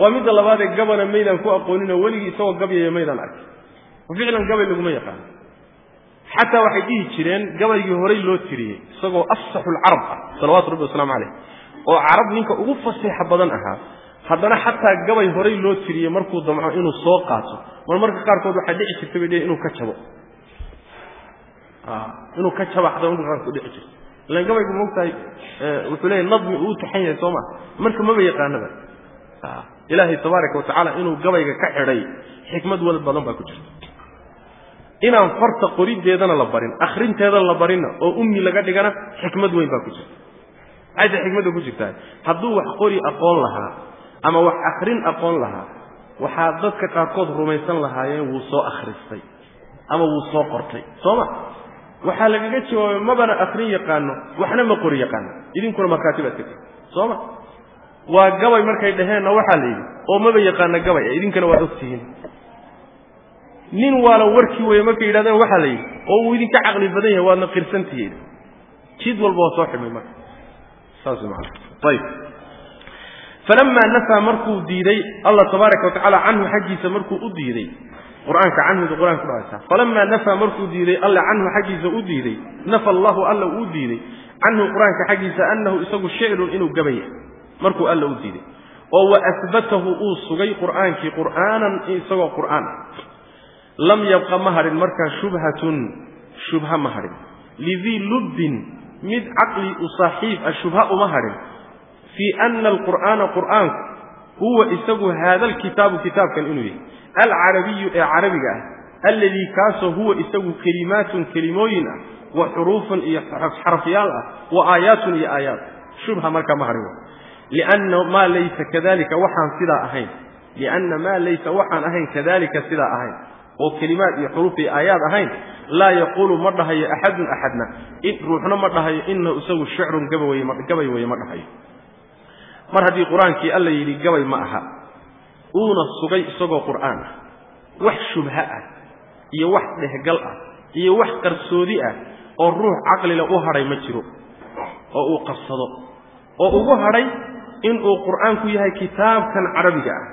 Waa midda labaadee gabana maydaan ku aqooninoo weligii isagoo gabyaya maydaan arkin ficlan gabay laguma yaqaano xataa waxay dhihi jireen gabaygii horay loo tiriyey isagoo afsaxu lcarab ah salawaatu rabbi wasalaamu caleyh oo carab ninka ugu fasiixa badan ahaa haddana xataa gabay horay loo tiriyey markuu damco inuu soo qaato. Mar marka qaarkood waxaa dhici jirta bay inuu ka jabo. Inuu ka jabo xataa marka qaarkood dhici jirta ilan gabaygu moogtahay wuxuu leeyahy nadmi uu taxan yahay soo ma? Marka maba yaqaanaba. Ilaahay tabaaraka watacaala inuu gabayga ka xidhay xikmad wal badan baa ku jirta. Inaan farta qorideedana la barin akrinteedana la barinna oo ummi laga dhigana xikmad weyn baa ku jirta. Maxayse xikmadda ku jirtaa. Hadduu wax qori aqoon lahaa ama wax akrin aqoon lahaa. Waxaa dadka qaarkood rumaysan lahaayeen wuu soo akhristay ama wuu soo qortay. Soo ma waxaa lagaga jawaabay mabana akrin yaqaano waxna ma qori yaqaano. Idinkuna markhaati baad soo ma waa gabay markay dhaheenna waxaa la yidhi oo maba yaqaana gabay idinkana waad ogtihiin nin waala warkii weeye markay yidhahdeen waxaa la yidhi oo uu idinka caqli badan yahay waadna qirsantihiin jid walba waa soo xidmay marka. Saas maana ayib falamaa nafaa markuu diiday allah tabaaraka watacaala canhu xaggiisa markuu u diiday qur'aanka canhuda qur'aanka kudhacaysa falamaa nafaa markuu diiday alla canhu xaggiisa u diiday nafa allahu alla uu diiday canhu qur'aanka xaggiisa annahu isagu shicrun inuu gabaya markuu alla u diiday oo wa asbatahu uu sugay qur'aankii qur'aanan isagoo qur'aan ah lam yabqa ma hadhin markaa shubhatun shubha ma hadhin lidii lubbin mid caqli u saaxiib ah shubha uma hadhin fii ana alqur'aana qur'aanku huwa isagu haada alkitaabu kitaabkan inuu yahay. Alcarabiyu ee carabiga ah alladii kaasoo huwa isagu kelimaatun kelimooyin ah wa xuruufun iyo xarafyaal ah wa aayaatun iyo aayaat shubha markaa ma hadhin lianna maa laysa kadalika waxaan sidaa ahayn. Lianna maa laysa waxaan ahayn kadalika sidaa ahayn. Oo kelimaad iyo xuruuf iyo aayaad ahayn laa yaquulu ma dhahayo axadun axadna ruuxna ma dhahayo inahu isagu shicrun gabay weye ma dhahayo mar haddii qur'aankii alla yidhi gabay ma aha uuna sugay isagoo qur'aan ah wax shubha ah iyo wax dhehgal ah iyo wax qarsoodi ah oo ruux caqlila u hadhay ma jiro oo uu qabsado oo ugu hadhay inuu qur'aanku yahay kitaabkan carabiga ah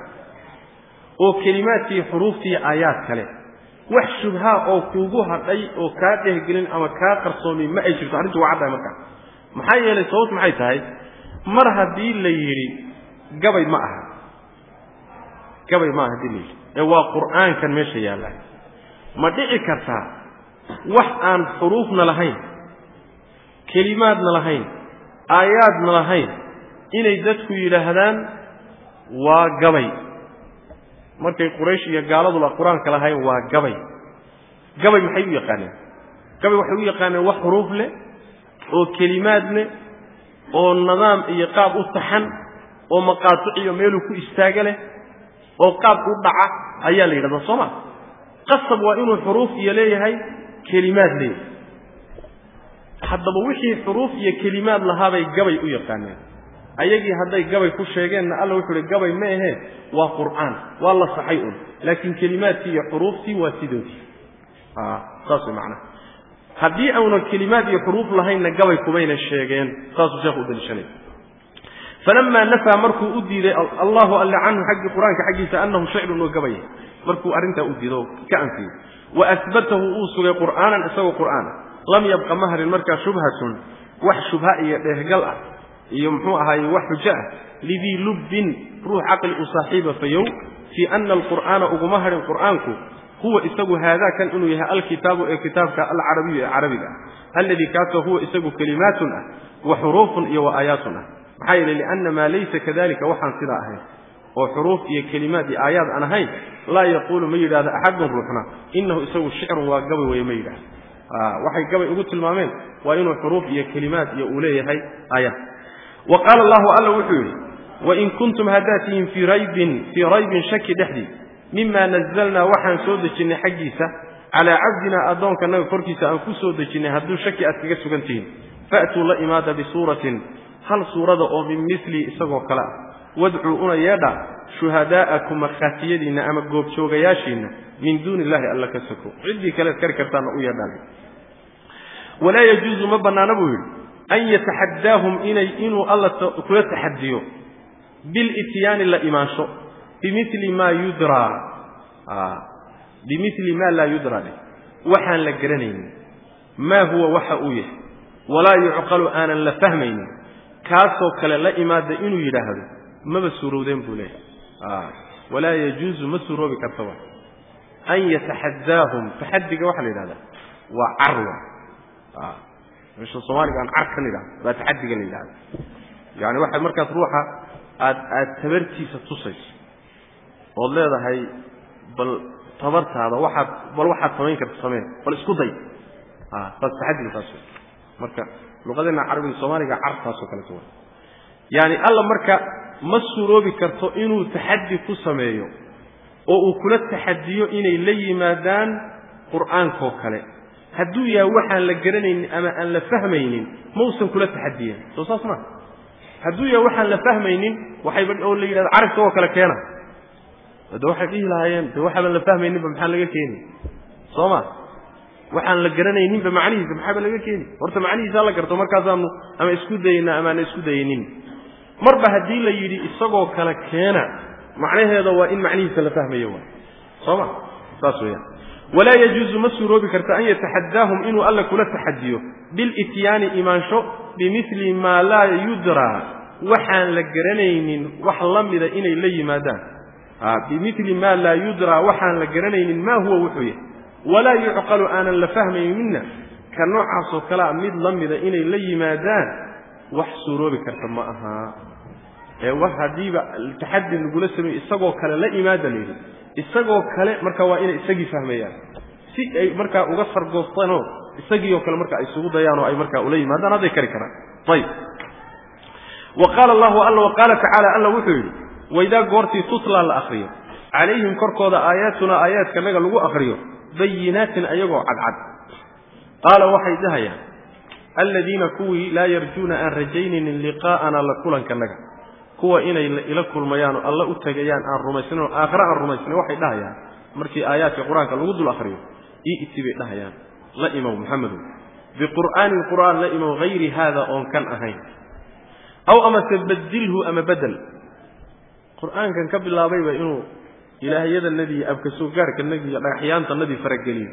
oo kelimaadkii xuruuftii aayaad kale wax shubhaa oo kuugu hadhay oo kaa dhehgelin ama kaa qarsoomi ma ay jirto arrintu waa caddahay markaa maxaa yeelay sababt maxay tahay mar haddii la yidhi gabay ma aha. Gabay ma aha haddii la yidhi. Ee waa qur'aankan meesha yaalla ma dhici kartaa wax aan xuruufna lahayn kelimaadna lahayn aayaadna lahayn inay dadku yidhaahdaan waa gabay. Markay quraysh iyo gaaladula qur'aanka lahayn waa gabay. Gabay maxay u yaqaaneen? Gabay waxay u yaqaaneen wax xuruuf leh oo kelimaad leh oo nidaam iyo qaab u taxan oo maqaatuc iyo meeluu ku istaaga leh oo qaab u dhaca ayaa la yidhahdaa soo ma? Qasab waa inuu xuruuf iyo leeyahay kelimaad leeyahay. Haddaba wixii xuruuf iyo kelimaad lahaabay gabay u yaqaaneen. Ayagii hadday gabay ku sheegeenna alla wuxuu uhi gabay ma ahee waa qur'aan waa la saxay un laakiin kelimaadkii iyo xuruuftii waa sidoodii. Saas way macnaha haddii auna kelimaad iyo xuruuf lahaynna gabay kumayna sheegeen saasuu sheekhu u daliishanaya falamaa nafaa markuu u diiday allahu alle canhu xaggii qur'aanka xaggiisa annahu shicrun oo gabaya markuu arrintaa u diido ka anfiyey wa asbatahu uu sugay qur'aanan isagoo qur'aana lam yabqa ma harin markaa shubhatun wax shubha iyo dheehgal ah iyo muxuu ahaaye wax xujo ah lidii lubbin ruux caqli u saaxiiba fayow fii ana alqur'aana uguma harin qur'aanku huwa isagu haadaakan inuu yahay alkitaabu ee kitaabka alcarabiyu ee carabiga ah. Alladii kaasoo huwa isagu kelimaatun ah wa xuruufun iyo wa aayaatun ah. Maxaa yeelay lianna maa laysa kadalika waxaan sidaa ahayn. Oo xuruuf iyo kelimaad iyo aayaad aan ahayn laa yaquulu ma yidhahdo axadun ruuxna. Inahu isagu shicrun waa gabay weye ma yidhahdo waxay gabay ugu tilmaameen waa inuu xuruuf iyo kelimaad iyo uu leeyahay aayaad. Wa qaala allahu alla wuxuu yidhi wain kuntum haddaad tihiin fii raybin fii raybin shaki dhexdii mima nazalnaa waxaan soo dejinnay xaggiisa. Calaa cabdinaa addoonkanaga korkiisa aan ku soo dejinnay hadduu shaki aad kaga sugan tihiin. Fa'tuu la imaada bisuuratin hal suurada oo min milii isagoo kale ah. Wadcuu una yeedha shuhadaa'akum markhaatiyadiinna ama goobjoogayaashiinna min duuni illahi alla ka soko. Ciddii kaleed kari kartaanna u yeedhaan. Walaa yajuusu ma bannaana buu yidhi an yataxaddaahum inay inuu alla kula taxadiyo bilityaani la imaansho bimili maa yudraa bimili maa laa yudraa dheh waxaan la garanaynin maa huwa waxa uu yahay walaa yucqalu aanan la fahmaynin. Kaasoo kale la imaada inuu yidhaahdo maba suurowdeen buu leeyahay. Walaa yajuuzu ma suuroobi karta wa an yataxadaahum taxadiga waxaa la yidhahdaa waa carwa. Meesha soomaaliga aan car ka nidhahdo baa taxadiga la yidhahda yani waxay markaas ruuxa aad aad tabartiisa tusayso ood leedahay bal tabartaada waxaad bal waxaad samayn karta samee bal isku day. Saas taxadiga saas wey marka luqadeena carabiga soomaaliga cartaasoo kaleto wa yani alla marka ma suroobi karto inuu taxadi ku sameeyo oo uu kula taxadiyo inay la yimaadaan qur'aankoo kale. Hadduu yahay waxaan la garanaynin ama aan la fahmaynin mausan kula taxadiyen soo saas maa hadduu yahay waxaan la fahmaynin waxayba oo la yidhahda carabka oo kale keena de waxay dhihi lahaayeen de waxaaban la fahmayninba maxaa laga keeni soo ma? Waxaan la garanayninba macnihiisa maxaaba laga keeni horta macnihiisa la garto markaasaanu ama isku dayaynaa amaana isku dayaynin marba haddii la yidhi isagoo kale keena macnaheeda waa in macnihiisa la fahmayo waay. Soo ma? Saas weeyaan. Walaa yajuuzu ma suuroobi karta an yataxadaahum inuu alla kula taxadiyo bilityaani imaansho bimili maa laa yudraa. Waxaan la garanaynin wax la mida inay la yimaadaan bimili maa laa yudraa waxaan la garanaynin maa huwa wuxuu yahay. Walaa yucqalu aanan la fahmayninna ka noocaasoo kalea mid la mida inay la yimaadaan wax suuroobi karta ma aha. Ee wax haddiiba taxadi lagula sameeye isagoo kale la imaada la isagoo kale marka waa inay isagii fahmayaan. Si ay markaa uga sargoobtanoo isagiioo kale marka isugu dayaan oo ay markaa ula yimaadaan hadday kari karaan. Ayib wa qaala allahu alla wa qaala tacaala alla wuxuu yidhi waidaa goortii tutlaa la akriyo calayhim korkooda aayaatuna aayaadkanaga lagu akriyo bayinaatin ayagoo cadcad. Qaala waxay dhahayaan aladiina kuwii laa yarjuuna aan rajaynaynin liqaa'ana la kulankanaga kuwa inay ila kulmayaan oo alla u tegayaan aan rumaysnayn oo aakhire aan rumaysnayn waxay dhahayaan markii aayaadka qur'aanka lagu dul akriyo i'ti bay dhahayaan. La imow maxamedow biqur'aanin qur'aan la imow hayri haada oon kan ahayn. Aw amase badilhu ama bedel qur'aankan ka bilaabayba inuu ilaahyadanadii iyo abkasoo gaarhkanadii iyo dhagaxyaantanadii farageliyo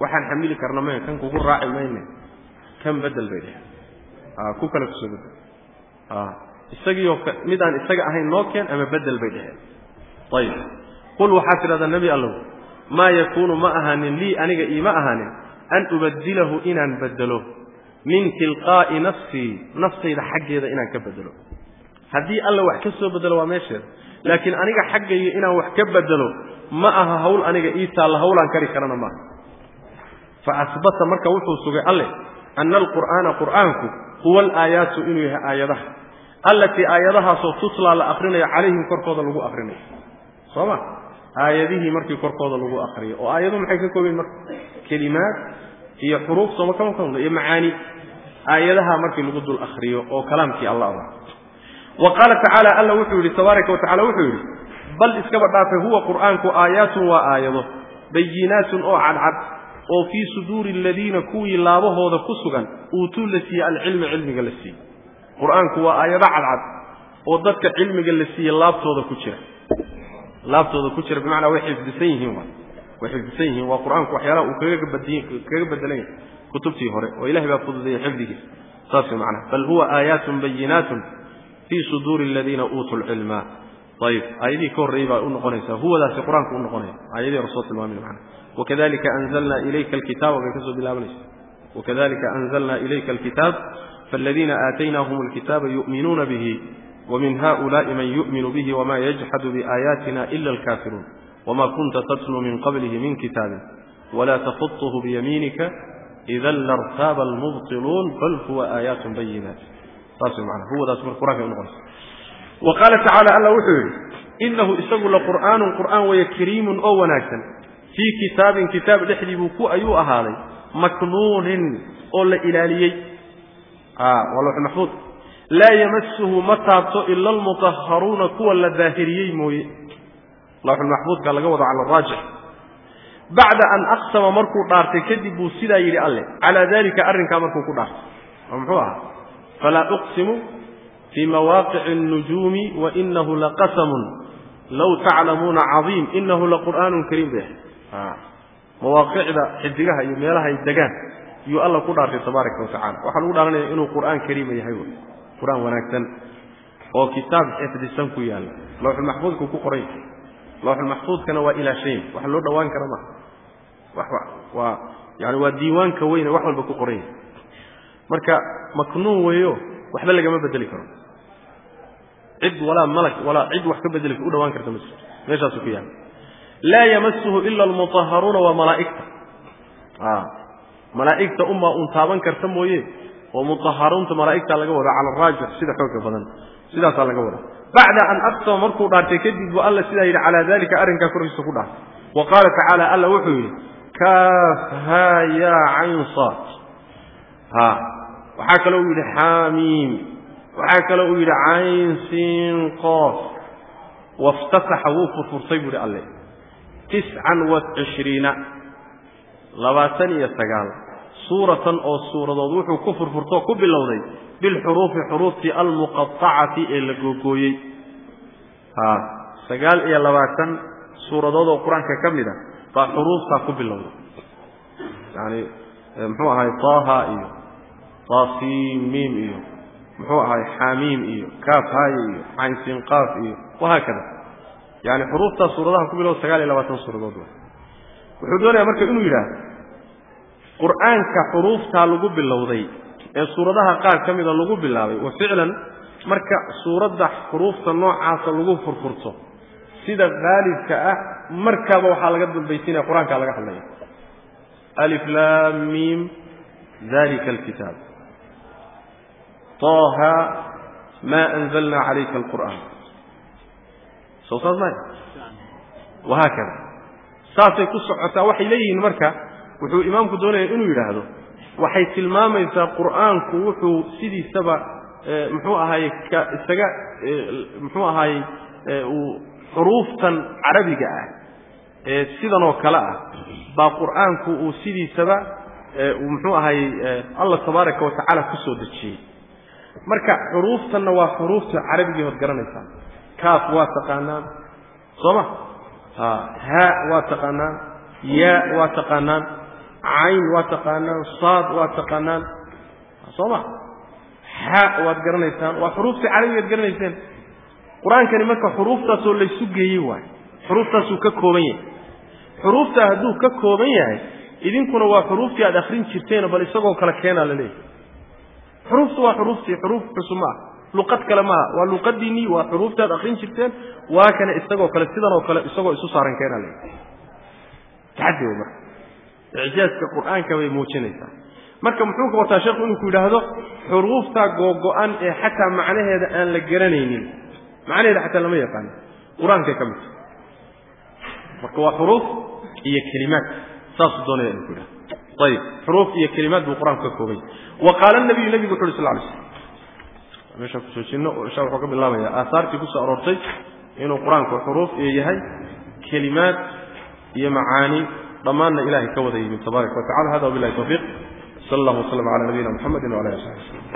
waxaan xamili karna maya kan kugu raaci mayne kan bedel bay dheheen ku kale ku soo bedel isagiioo mid aan isaga ahayn noo keen ama bedel bay dheheen ayib qul waxaad tidhahdaa nebi allow maa yakuunu ma ahaanin lii aniga iima ahaanin an ubadilahu inaan bedelo min tilqaa'i nafsii naftayda xaggeeda inaan ka bedelo haddii alla wax ka soo bedelo waa meesheeda laakiin aniga xaggayga inaan wax ka bedelo ma aha hawl aniga ii taalla hawlaan kari karana maaha fa asbata marka wuxuu sugay alleh ana alqur'aana qur'aanku huwa alaayaatu inuu yahay aayadaha. Allatii aayadahaasoo tutlaa la akrinayo calayhim korkooda lagu akrinayo soo ma? Aayadihii markii korkooda lagu akriyo oo aayadu maxay ka koobayen marka? Kelimaad iyo xuruuf sooma kama kamda iyo macaani. Aayadaha markii lagu dul akriyo oo kalaamkii alla ah wa qaala tacaala alla wuxuu yidhi tabaaraka wa tacala wuxuu yidhi bal iskaba dhaafay huwa qur'aanku aayaatun waa aayado bayinaatun oo cadcad oo fii suduuri aladiina kuwii laabahooda ku sugan uutuu la siiyey alcilmi cilmiga la siiyey. Qur'aanku waa aayado cadcad oo dadka cilmiga la siiyey laabtooda ku jira. Laabtooda ku jira bimacnaa way xifdisan yihiin wa way xifdisan yihiin waa qur'aanku waxyaalaha uu kaga badiy kaga bedelan yahay kutubtii hore oo ilahay baa fududeeyey xifdigiisa. Saas way macnaha bal huwa aayaatun bayinaatun في صدور الذين أوتوا العلم. طيب أيدي كون ريبا أنقنيسا هو ذا في قرآن كأنقني أيدي رسول الله من معنا وكذلك أنزلنا إليك الكتاب وكسو بالأبنس وكذلك أنزلنا إليك الكتاب فالذين آتيناهم الكتاب يؤمنون به ومن هؤلاء من يؤمن به وما يجحد بآياتنا إلا الكافرون. وما كنت تتلو من قبله من كتاب. ولا تخطه بيمينك إذا لارتاب المبطلون بل هو آيات بينات. qaala tacaala alla wuxuu yidhi inahu isagu la qur'aanun qur'aan weeye kariimun oo wanaagsan. Fii kitaabin kitaab dhexdii buu ku ayuu ahaaday maknuunin oo la ilaaliyey. Ah, Maxuud laa yamasuhu ma taabto ila almutahharuuna kuwa la daahiriyey mooye. Lawxulmaxfuudka laga wado cala araajix bacda an aqsama markuu dhaartay kadib buu sidaa yidhi alleh calaa daalika arrinkaa markuu ku dhaartay oo muxuu ahaa? falaa uqsimu fii mawaaqici اnujuumi wainahu laqasamun low taclamuuna caiim inahu laqur'aanu kariim bay ahay mawaaqicda xidigaha iyo meelaha degaan yuu alla ku dhaartay tabaaraka watacala waxaa lagu dhaaranaya inuu qur'aan kariima yahay wy qur'aan wanaagsan oo kitaab xifdisan ku yaalla lowxulmaxfuudku ku qoran yahay lowxulmaxfuudkana waa ilaashayn wax loo dhowaan kara ma waa yani waa diiwaanka weyne wax walba ku qoran yahay marka maknuun weeyo waxba lagama bedeli karo. Cid walaa malag walaa cid wax ka bedeli u dhawaan karta ma jirto meeshaasu ku yaalla laa yamasuhu ila almutahharuuna waa malaa'igta. Malaa'igta unbaa un taaban karta mooye oo mutahharuunta malaa'igtaa laga wada cala araajix sida xooga badan. Sidaasaa laga wada. Bacda an aqsama markuu dhaartay kadib buu alla sidaa yidhi calaa dalika arrinkaa korkiisa ku dhaartay. Wa qaala tacaala alla wuxuu yidhi kaaf haa yaa cayn saad waxaa kaloo uu yidhi xaamiim. Waxaa kaloo uu yidhi cayn siin qoof waftataxa wuu furfurtay buu yidhi alle. Tiscan wa cishriina labaatan iyo sagaal. Suuratan oo suuradood wuxuu ku furfurtoo ku bilowday bilxuruufi xuruuftii almuqaacati ee la googooyey. Sagaal iyo labaatan suuradood oo qur'aanka ka mid a baa xuruuftaa ku bilowday. Yani muxuu ahay taaha iyo taasiimiim iyo muxuu ahay xamiim iyo kaaf haaye iyo caynsinqaaf iyo wahaakada yani xuruuftaa suuradaha ku bilowda sagaal iyo labaatan suuradood wuxuu doonaya marka inuu yidhaah qur'aanka xuruuftaa lagu bilowday ee suuradaha qaar ka mida lagu bilaabay wa ficlan marka suuradda xuruufta noocaasa lagu furfurto sida qaalibka ah markaaba waxaa laga dambaysiinaya qur'aankaa laga hadlaya. Alif laam miim dalika alkitaab taaha maa anzalna calayka alqur'aan soo saas maya wahaakada saasay ku socotaa waxay leeyihiin marka wuxuu imaamku doonaya inuu yidhaahdo waxay tilmaamaysaa qur'aanku wuxuu sidiisaba muxuu ahaye ka isaga muxuu ahaye uu xuruuftan carabiga ah ee sidan oo kale ah baa qur'aanku uu sidiisaba muxuu ahaye allah tabaaraka marka xuruuftanna waa xuruufta carabigii garanaysaa kaaf waa taqaanaan. Soo ma haa waa taqaanaan. Yaa waa taqaanaan. Cayn waa taqaanaan. Saad waa taqaanaan. Soo ma xa waad garanaysaan. Waa xuruuftii carabigaad garanayseen. Qur'aankani marka xuruuftaasoo laysu geeyey waay xuruuftaasuu ka kooban yahay. Xuruuftaa hadduu ka kooban yahay idinkuna waa xuruuftii aad akrin jirteeno bal isagoo kale keenaa la leeyahy xuruuftu waa xuruuftii xuruuf cusub ma ah luqad kale maaha. Waa luqadiinnii waa xuruuftii aad akrin jirteen. Waa kana isagoo kale sidan oo kale isagoo isu saaran leeyahy taxaddi wey marka icjaaska qur'aanka bay muujinaysaa. Marka muxuu ka wataa sheekhu inuu ku yidhaahdo xuruuftaa googo-an ee xataa macnaheeda aan la garanaynin. Macnaheeda xataa lama yaqaano. Qur'aankay ka midta marka waa xuruuf iyo kelimaad. Saasuu doonaya inuu ku yidhahdo ayib. Xuruuf iyo kelimaad buu qur'aanku ka koobay wa qaala nabiyu nebigu wuxu uhi sal lay slam meeshaan ku joojinno insha wuxuu ka bilaabaya aahaartii ku soo aroortay inuu qur'aanku xuruuf iyo yahay kelimaad iyo macaani dhammaanna ilahay ka wada yimid tabaaraka wa hada wabilahi tawfiiq. Sal allah waslama cala nabiyina mxamedi wala ali saxbi